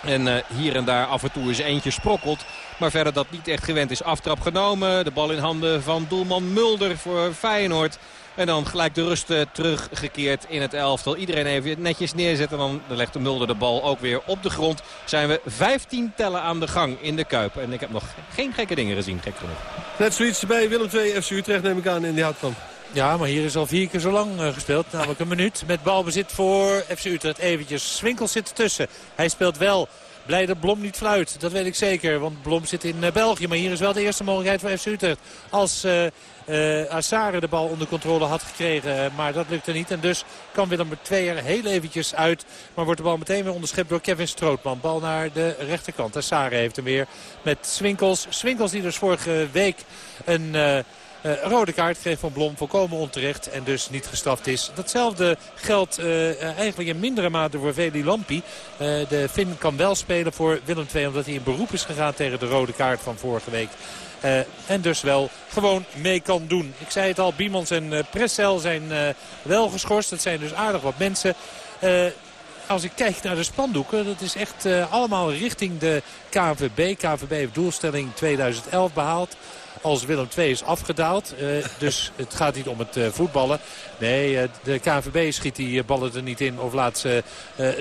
En hier en daar af en toe eens eentje sprokkelt. Maar verder dat niet echt gewend is. Aftrap genomen. De bal in handen van doelman Mulder voor Feyenoord. En dan gelijk de rust uh, teruggekeerd in het elftal. Iedereen even netjes neerzetten. En dan legt de Mulder de bal ook weer op de grond. Zijn we 15 tellen aan de gang in de Kuip. En ik heb nog geen gekke dingen gezien, gek genoeg. Net zoiets bij Willem II FC Utrecht neem ik aan in die houtkamp. Ja, maar hier is al vier keer zo lang uh, gespeeld. Namelijk een minuut met balbezit voor FC Utrecht. Eventjes, Swinkel zit ertussen. Hij speelt wel Blij dat Blom niet fluit. Dat weet ik zeker. Want Blom zit in uh, België. Maar hier is wel de eerste mogelijkheid voor FC Utrecht. Als uh, uh, Assare de bal onder controle had gekregen. Maar dat lukte niet. En dus kan Willem II er heel eventjes uit. Maar wordt de bal meteen weer onderschept door Kevin Strootman. Bal naar de rechterkant. Assare heeft hem weer met Swinkels. Swinkels die dus vorige week een... rode kaart kreeg van Blom volkomen onterecht en dus niet gestraft is. Datzelfde geldt uh, eigenlijk in mindere mate voor Veli Lampi. De Finn kan wel spelen voor Willem II omdat hij in beroep is gegaan tegen de rode kaart van vorige week. En dus wel gewoon mee kan doen. Ik zei het al, Biemans en uh, Pressel zijn wel geschorst. Dat zijn dus aardig wat mensen. als ik kijk naar de spandoeken, dat is echt allemaal richting de KNVB. KNVB heeft doelstelling 2011 behaald als Willem II is afgedaald. Uh, dus [LAUGHS] het gaat niet om het uh, voetballen. Nee, uh, de KNVB schiet die ballen er niet in of laat ze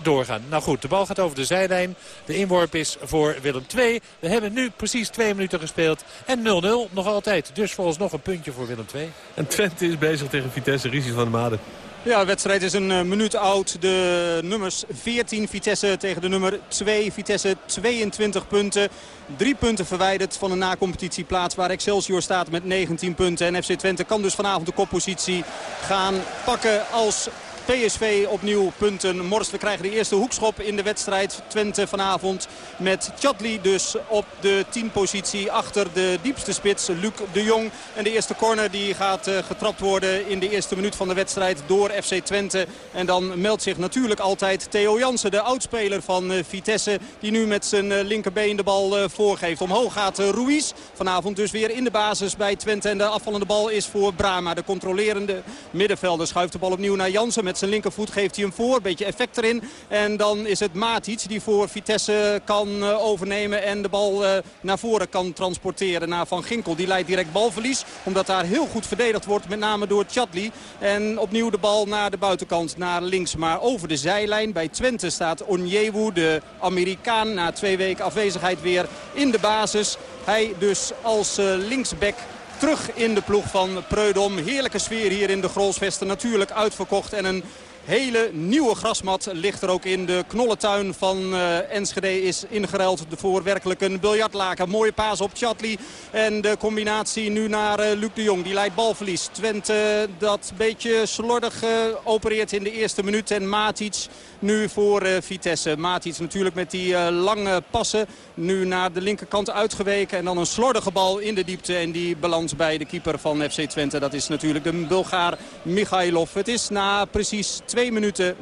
doorgaan. Nou goed, de bal gaat over de zijlijn. De inworp is voor Willem II. We hebben nu precies twee minuten gespeeld. En 0-0 nog altijd. Dus volgens nog een puntje voor Willem II. En Twente is bezig tegen Vitesse, Risico van de Maden. Ja, de wedstrijd is een uh, minuut oud. De nummers 14 Vitesse tegen de nummer 2 Vitesse 22 punten. Drie punten verwijderd van een na-competitieplaats waar Excelsior staat met 19 punten. En FC Twente kan dus vanavond de koppositie gaan pakken als PSV opnieuw punten. Morst, we krijgen de eerste hoekschop in de wedstrijd. Twente vanavond met Chadli dus op de 10 positie achter de diepste spits Luc de Jong. En de eerste corner die gaat uh, getrapt worden in de eerste minuut van de wedstrijd door FC Twente. En dan meldt zich natuurlijk altijd Theo Jansen, de oudspeler van uh, Vitesse. Die nu met zijn uh, linkerbeen de bal voorgeeft. Omhoog gaat Ruiz. Vanavond dus weer in de basis bij Twente. En de afvallende bal is voor Brama. De controlerende middenvelder schuift de bal opnieuw naar Jansen. Met zijn linkervoet geeft hij hem voor. Beetje effect erin. En dan is het Matic die voor Vitesse kan overnemen. En de bal naar voren kan transporteren naar Van Ginkel. Die leidt direct balverlies. Omdat daar heel goed verdedigd wordt. Met name door Chadli. En opnieuw de bal naar de buitenkant. Naar links. Maar over de zijlijn. Bij Twente staat Onyewu. De Amerikaan. Na twee weken afwezigheid weer in de basis. Hij dus als linksback terug in de ploeg van Preudom. Heerlijke sfeer hier in de Grolsvesten. Natuurlijk uitverkocht en een hele nieuwe grasmat ligt er ook in. De knollentuin van uh, Enschede is ingeruild voor werkelijk een biljartlaken. Mooie paas op Chatli. En de combinatie nu naar uh, Luc de Jong. Die leidt balverlies. Twente dat beetje slordig opereert in de eerste minuut. En Matic nu voor Vitesse. Matic natuurlijk met die lange passen. Nu naar de linkerkant uitgeweken. En dan een slordige bal in de diepte. En die balans bij de keeper van FC Twente. Dat is natuurlijk de Bulgaar Michailov. Het is na precies twee minuten 0-0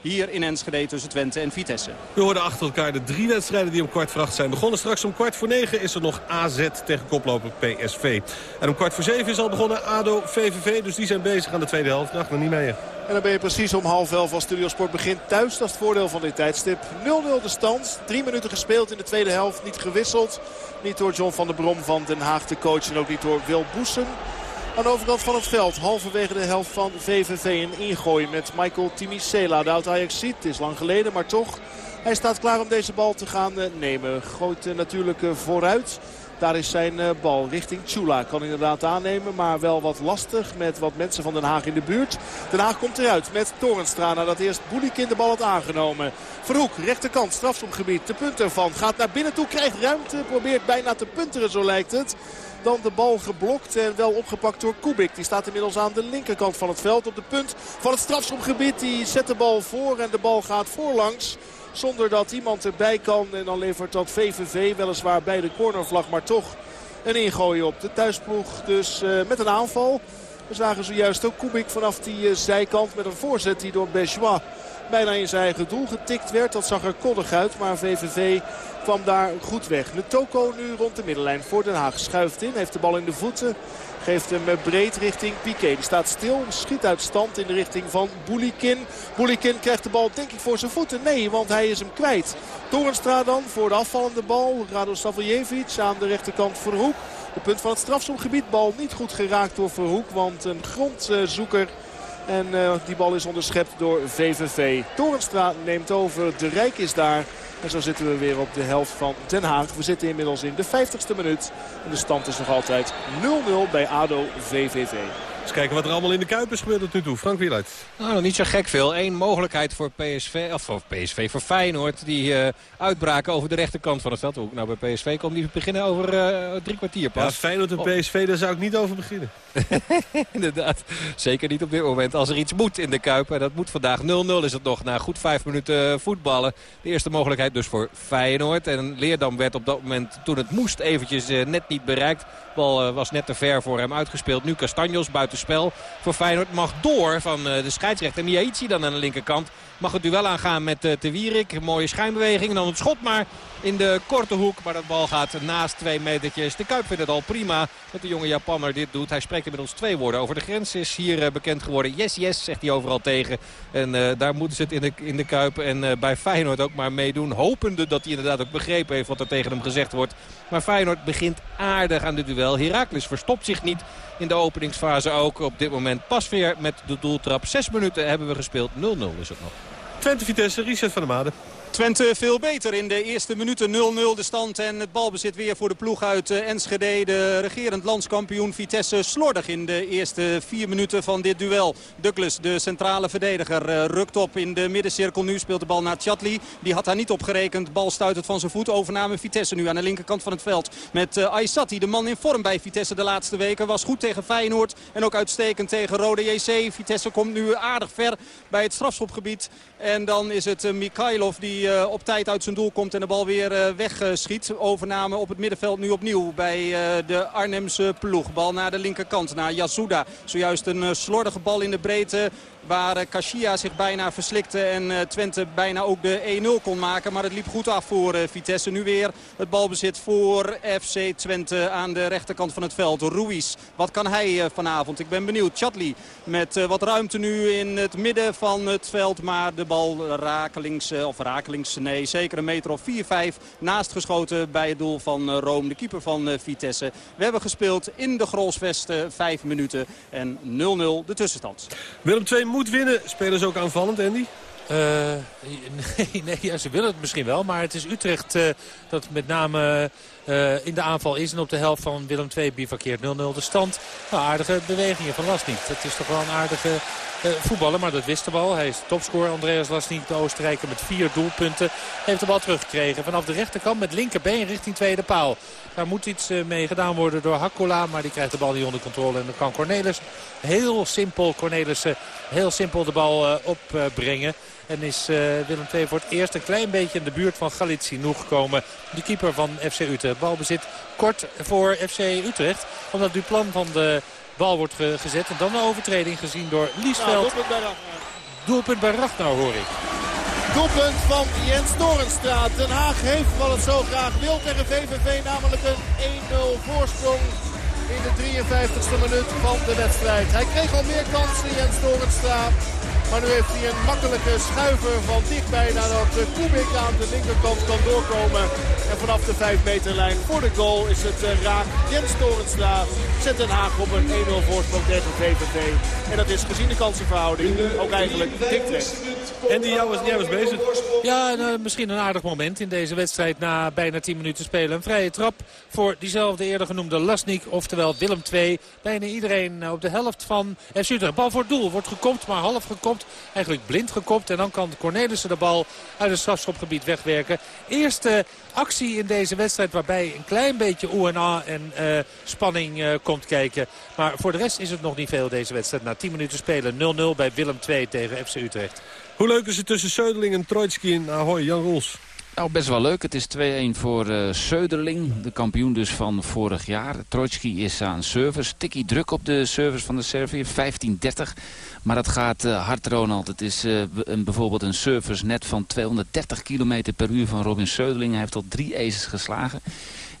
hier in Enschede tussen Twente en Vitesse. We hoorden achter elkaar de drie wedstrijden die om kwart voor acht zijn begonnen. Straks om kwart voor negen is er nog AZ tegen koploper PSV. En om kwart voor zeven is al begonnen ADO-VVV. Dus die zijn bezig aan de tweede helft. Dag nog niet mee. En dan ben je precies om half elf als Studiosport begint thuis. Dat is het voordeel van dit tijdstip. 0-0 de stand. Drie minuten gespeeld in de tweede helft. Niet gewisseld. Niet door John van der Brom van Den Haag de coach. En ook niet door Wil Boesen. Aan de overkant van het veld, halverwege de helft van VVV. Een ingooi met Michael Timicela. De oud ajax Het is lang geleden, maar toch. Hij staat klaar om deze bal te gaan eh, nemen. Gooit eh, natuurlijk eh, vooruit. Daar is zijn bal richting Chula. Kan inderdaad aannemen, maar wel wat lastig met wat mensen van Den Haag in de buurt. Den Haag komt eruit met Torenstra nadat eerst Boelikin de bal had aangenomen. Verhoek, rechterkant, strafsomgebied, de punt ervan. Gaat naar binnen toe, krijgt ruimte, probeert bijna te punteren zo lijkt het. Dan de bal geblokt en wel opgepakt door Kubik. Die staat inmiddels aan de linkerkant van het veld op de punt van het strafschopgebied. Die zet de bal voor en de bal gaat voorlangs. Zonder dat iemand erbij kan. En dan levert dat VVV weliswaar bij de cornervlag. Maar toch een ingooi op de thuisploeg. Dus uh, met een aanval. We zagen zojuist ook Kubik vanaf die uh, zijkant met een voorzet die door Bejois bijna in zijn eigen doel getikt werd. Dat zag er koddig uit, maar VVV kwam daar goed weg. De Toko nu rond de middenlijn voor Den Haag. Schuift in, heeft de bal in de voeten. Geeft hem breed richting Piqué. Die staat stil, schiet uit stand in de richting van Boulikin. Boulikin krijgt de bal denk ik voor zijn voeten. Nee, want hij is hem kwijt. Torenstra dan voor de afvallende bal. Rado Saveljevic aan de rechterkant Verhoek. De punt van het strafsomgebied. Bal niet goed geraakt door Verhoek. Want een grondzoeker en uh, die bal is onderschept door VVV. Torenstra neemt over. De Rijk is daar. En zo zitten we weer op de helft van Den Haag. We zitten inmiddels in de 50ste minuut. En de stand is nog altijd 0-0 bij ADO VVV. Eens kijken wat er allemaal in de Kuip is gebeurd tot nu toe. Frank Wieluid. Nou, nog niet zo gek veel. Eén mogelijkheid voor PSV, of voor PSV, voor Feyenoord. Die uh, uitbraken over de rechterkant van het veld. Hoe nou bij PSV komt, die beginnen over uh, drie kwartier pas. Ja, Feyenoord en PSV, daar zou ik niet over beginnen. [LAUGHS] Inderdaad. Zeker niet op dit moment. Als er iets moet in de Kuip. En dat moet vandaag 0-0 is het nog. Na goed vijf minuten voetballen. De eerste mogelijkheid dus voor Feyenoord. En Leerdam werd op dat moment, toen het moest, eventjes uh, net niet bereikt. De bal was net te ver voor hem uitgespeeld. Nu Castanjos buitenspel voor Feyenoord mag door van de scheidsrechter. Miaici dan aan de linkerkant. Mag het duel aangaan met uh, Te Wierik. Mooie schijnbeweging. En dan het schot maar in de korte hoek. Maar dat bal gaat naast twee metertjes. De Kuip vindt het al prima dat de jonge Japanner dit doet. Hij spreekt inmiddels twee woorden over de grens. Is hier uh, bekend geworden. Yes, yes, zegt hij overal tegen. En uh, daar moeten ze het in de, in de Kuip en bij Feyenoord ook maar meedoen. Hopende dat hij inderdaad ook begrepen heeft wat er tegen hem gezegd wordt. Maar Feyenoord begint aardig aan dit duel. Heracles verstopt zich niet in de openingsfase ook. Op dit moment pas weer met de doeltrap. Zes minuten hebben we gespeeld. 0-0 is het nog. Twente Vitesse, reset van de Maden. Twente veel beter in de eerste minuten 0-0 de stand. En het balbezit weer voor de ploeg uit eh, Enschede. De regerend landskampioen Vitesse slordig in de eerste vier minuten van dit duel. Douglas, de centrale verdediger, eh, rukt op in de middencirkel. Nu speelt de bal naar Chatli. Die had daar niet op gerekend. Bal stuit het van zijn voet. Overname Vitesse nu aan de linkerkant van het veld. Met uh, Aysati, de man in vorm bij Vitesse de laatste weken. Was goed tegen Feyenoord en ook uitstekend tegen Rode JC. Vitesse komt nu aardig ver bij het strafschopgebied. En dan is het Mikhailov die uh, op tijd uit zijn doel komt en de bal weer uh, wegschiet. Overname op het middenveld nu opnieuw bij de Arnhemse ploeg. Bal naar de linkerkant, naar Yasuda. Zojuist een slordige bal in de breedte. Waar Kashia zich bijna verslikte en Twente bijna ook de 1-0 kon maken. Maar het liep goed af voor Vitesse. Nu weer het balbezit voor FC Twente aan de rechterkant van het veld. Ruiz, wat kan hij vanavond? Ik ben benieuwd. Chatli met wat ruimte nu in het midden van het veld. Maar de bal rakelings, of rakelings, nee, zeker een meter of 4-5 naast geschoten bij het doel van Rome. De keeper van Vitesse. We hebben gespeeld in de Grolsvest 5 minuten en 0-0 de tussenstand. Willem 2 moet winnen. Spelen ze ook aanvallend, Andy? Uh, [LAUGHS] nee, nee ja, ze willen het misschien wel. Maar het is Utrecht uh, dat met name eh, in de aanval is. En op de helft van Willem II bivakkeert 0-0 de stand. Nou, aardige bewegingen van Lasnik. Het is toch wel een aardige uh, voetballer, maar dat wisten we al. Hij is topscorer, Andreas Lasnik, de Oostenrijker met vier doelpunten. Heeft de bal teruggekregen vanaf de rechterkant met linkerbeen richting tweede paal. Daar moet iets uh, mee gedaan worden door Hakkola, maar die krijgt de bal niet onder controle. En dan kan Cornelis heel simpel, Cornelis heel simpel de bal opbrengen. En is uh, Willem II voor het eerst een klein beetje in de buurt van Galitzinu gekomen. De keeper van FC Utrecht. Balbezit kort voor FC Utrecht. Omdat Duplan van de bal wordt gezet. En dan een overtreding gezien door Liesveld. Nou, doelpunt bij Ragnar. Doelpunt bij Ragnar hoor ik. Doelpunt van Jens Torenstraat. Den Haag heeft wat het zo graag wil tegen VVV. Namelijk een 1-0 voorsprong in de 53ste minuut van de wedstrijd. Hij kreeg al meer kansen, Jens Torenstraat. Maar nu heeft hij een makkelijke schuiver van dichtbij nadat Kubik aan de linkerkant kan doorkomen. En vanaf de 5 meterlijn voor de goal is het eh, raak. Jens Torenstra zet Den Haag op een 1-0 voorsprong tegen VVV. En dat is gezien de kansenverhouding ook eigenlijk dik terecht. En die jou was, jij was bezig. Ja, nou, misschien een aardig moment in deze wedstrijd na bijna 10 minuten spelen. Een vrije trap voor diezelfde eerder genoemde Lasnik, oftewel Willem II. Bijna iedereen op de helft van FC Utrecht. Bal voor het doel, wordt gekopt, maar half gekopt. Eigenlijk blind gekopt en dan kan Cornelissen de bal uit het strafschopgebied wegwerken. Eerste actie in deze wedstrijd waarbij een klein beetje ONA en uh, spanning uh, komt kijken. Maar voor de rest is het nog niet veel deze wedstrijd. Na 10 minuten spelen 0-0 bij Willem II tegen FC Utrecht. Hoe leuk is het tussen Söderling en Troitsky in Ahoy? Jan Roels. Nou, best wel leuk. Het is 2-1 voor uh, de kampioen dus van vorig jaar. Trojtski is aan service. Tikkie druk op de service van de Servië, 15-30. Maar dat gaat uh, hard, Ronald. Het is uh, een, bijvoorbeeld een service net van 230 km per uur van Robin Söderling. Hij heeft al drie aces geslagen.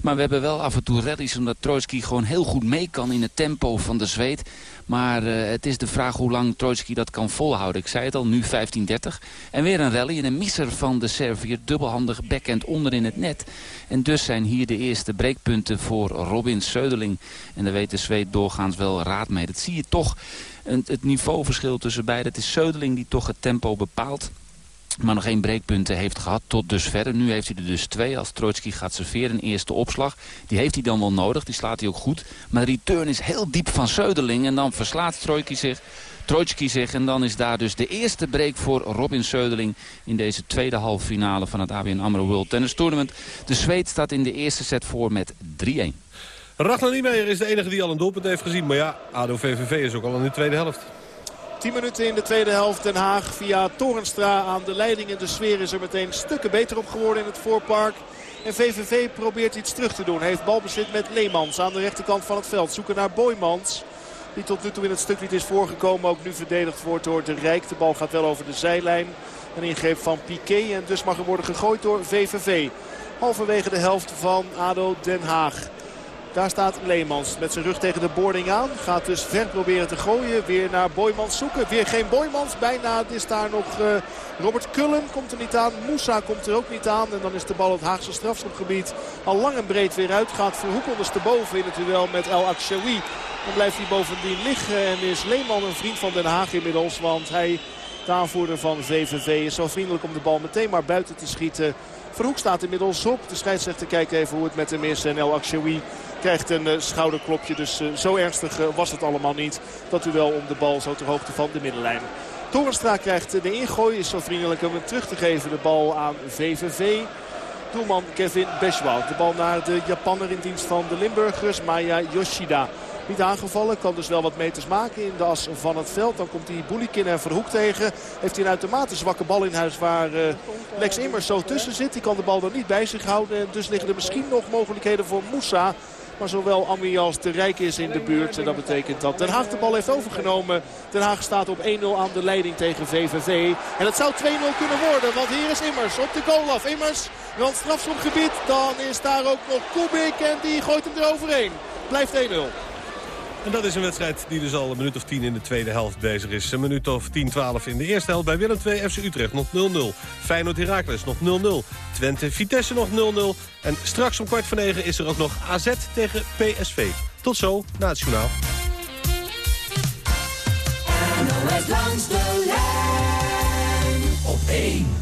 Maar we hebben wel af en toe rallies omdat Trojtski gewoon heel goed mee kan in het tempo van de zweet. Maar uh, het is de vraag hoe lang Trojtski dat kan volhouden. Ik zei het al, nu 15-30. En weer een rally en een misser van de Servier. Dubbelhandig backhand onder in het net. En dus zijn hier de eerste breekpunten voor Robin Söderling. En daar weet de Zweed doorgaans wel raad mee. Dat zie je toch, het niveauverschil tussen beiden. Het is Söderling die toch het tempo bepaalt maar nog geen breekpunten heeft gehad tot dusver. Nu heeft hij er dus twee. Als Trojtski gaat serveren, een eerste opslag. Die heeft hij dan wel nodig, die slaat hij ook goed. Maar de return is heel diep van Söderling. En dan verslaat Trojtski zich. Trojtski zich. En dan is daar dus de eerste break voor Robin Söderling... in deze tweede halve finale van het ABN AMRO World Tennis Tournament. De Zweed staat in de eerste set voor met 3-1. Ragnar Niemeyer is de enige die al een doelpunt heeft gezien. Maar ja, ADO-VVV is ook al in de tweede helft. 10 minuten in de tweede helft. Den Haag via Torenstra aan de leiding. En de sfeer is er meteen stukken beter op geworden in het voorpark. En VVV probeert iets terug te doen. Heeft balbezit met Leemans aan de rechterkant van het veld. Zoeken naar Boymans. Die tot nu toe in het stuk niet is voorgekomen. Ook nu verdedigd wordt door de Rijk. De bal gaat wel over de zijlijn. Een ingreep van Piqué. En dus mag er worden gegooid door VVV. Halverwege de helft van ADO Den Haag. Daar staat Leemans met zijn rug tegen de boarding aan. Gaat dus ver proberen te gooien. Weer naar Boymans zoeken. Weer geen Boymans. Bijna is daar nog uh, Robert Kullen. Komt er niet aan. Moussa komt er ook niet aan. En dan is de bal het Haagse strafschopgebied al lang en breed weer uit. Gaat Verhoek ondersteboven in het duel met El Akshawi. Dan blijft hij bovendien liggen. En is Leeman een vriend van Den Haag inmiddels. Want hij, de aanvoerder van VVV, is zo vriendelijk om de bal meteen maar buiten te schieten. Verhoek staat inmiddels op. De scheidsrechter kijkt even hoe het met hem is. En El Akshawi krijgt een uh, schouderklopje. Dus uh, zo ernstig uh, was het allemaal niet. Dat u wel om de bal zo ter hoogte van de middenlijn. Torenstra krijgt de ingooi. Is zo vriendelijk om hem terug te geven. De bal aan VVV. Doelman Kevin Beshwal. De bal naar de Japanner in dienst van de Limburgers. Maya Yoshida. Niet aangevallen, kan dus wel wat meters maken in de as van het veld. Dan komt hij Boelikin en Verhoek tegen. Heeft hij een uitermate zwakke bal in huis waar uh, Lex Immers zo tussen zit. Die kan de bal er niet bij zich houden. En dus liggen er misschien nog mogelijkheden voor Moussa. Maar zowel Amri als de Rijk is in de buurt. En dat betekent dat Den Haag de bal heeft overgenomen. Den Haag staat op 1-0 aan de leiding tegen VVV. En het zou 2-0 kunnen worden. Want hier is Immers op de goal af. Immers, rand strafschopgebied. Dan is daar ook nog Kubik. En die gooit hem eroverheen. Blijft 1-0. En dat is een wedstrijd die dus al een minuut of 10 in de tweede helft bezig is. Een minuut of 10, 12 in de eerste helft bij Willem 2 FC Utrecht nog 0-0. Feyenoord Heracles nog 0-0. Twente Vitesse nog 0-0. En straks om kwart voor negen is er ook nog AZ tegen PSV. Tot zo, na het journaal. NOS langs de lijn op 1.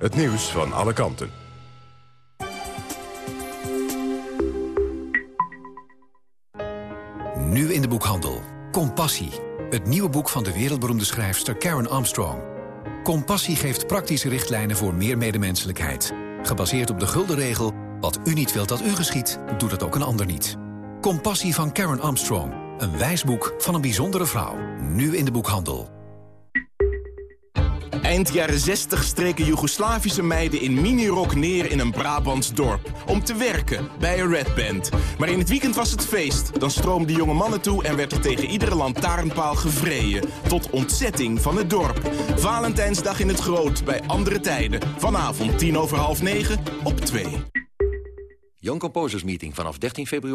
het nieuws van alle kanten. Nu in de boekhandel. Compassie. Het nieuwe boek van de wereldberoemde schrijfster Karen Armstrong. Compassie geeft praktische richtlijnen voor meer medemenselijkheid. Gebaseerd op de gulden regel... wat u niet wilt dat u geschiet, doet het ook een ander niet. Compassie van Karen Armstrong. Een wijsboek van een bijzondere vrouw. Nu in de boekhandel. Eind jaren 60 streken Joegoslavische meiden in minirok neer in een Brabants dorp. Om te werken, bij een Red Band. Maar in het weekend was het feest. Dan stroomden jonge mannen toe en werd er tegen iedere lantaarnpaal gevreden. Tot ontzetting van het dorp. Valentijnsdag in het Groot, bij andere tijden. Vanavond tien over half negen op 2. Young Composers Meeting vanaf 13 februari.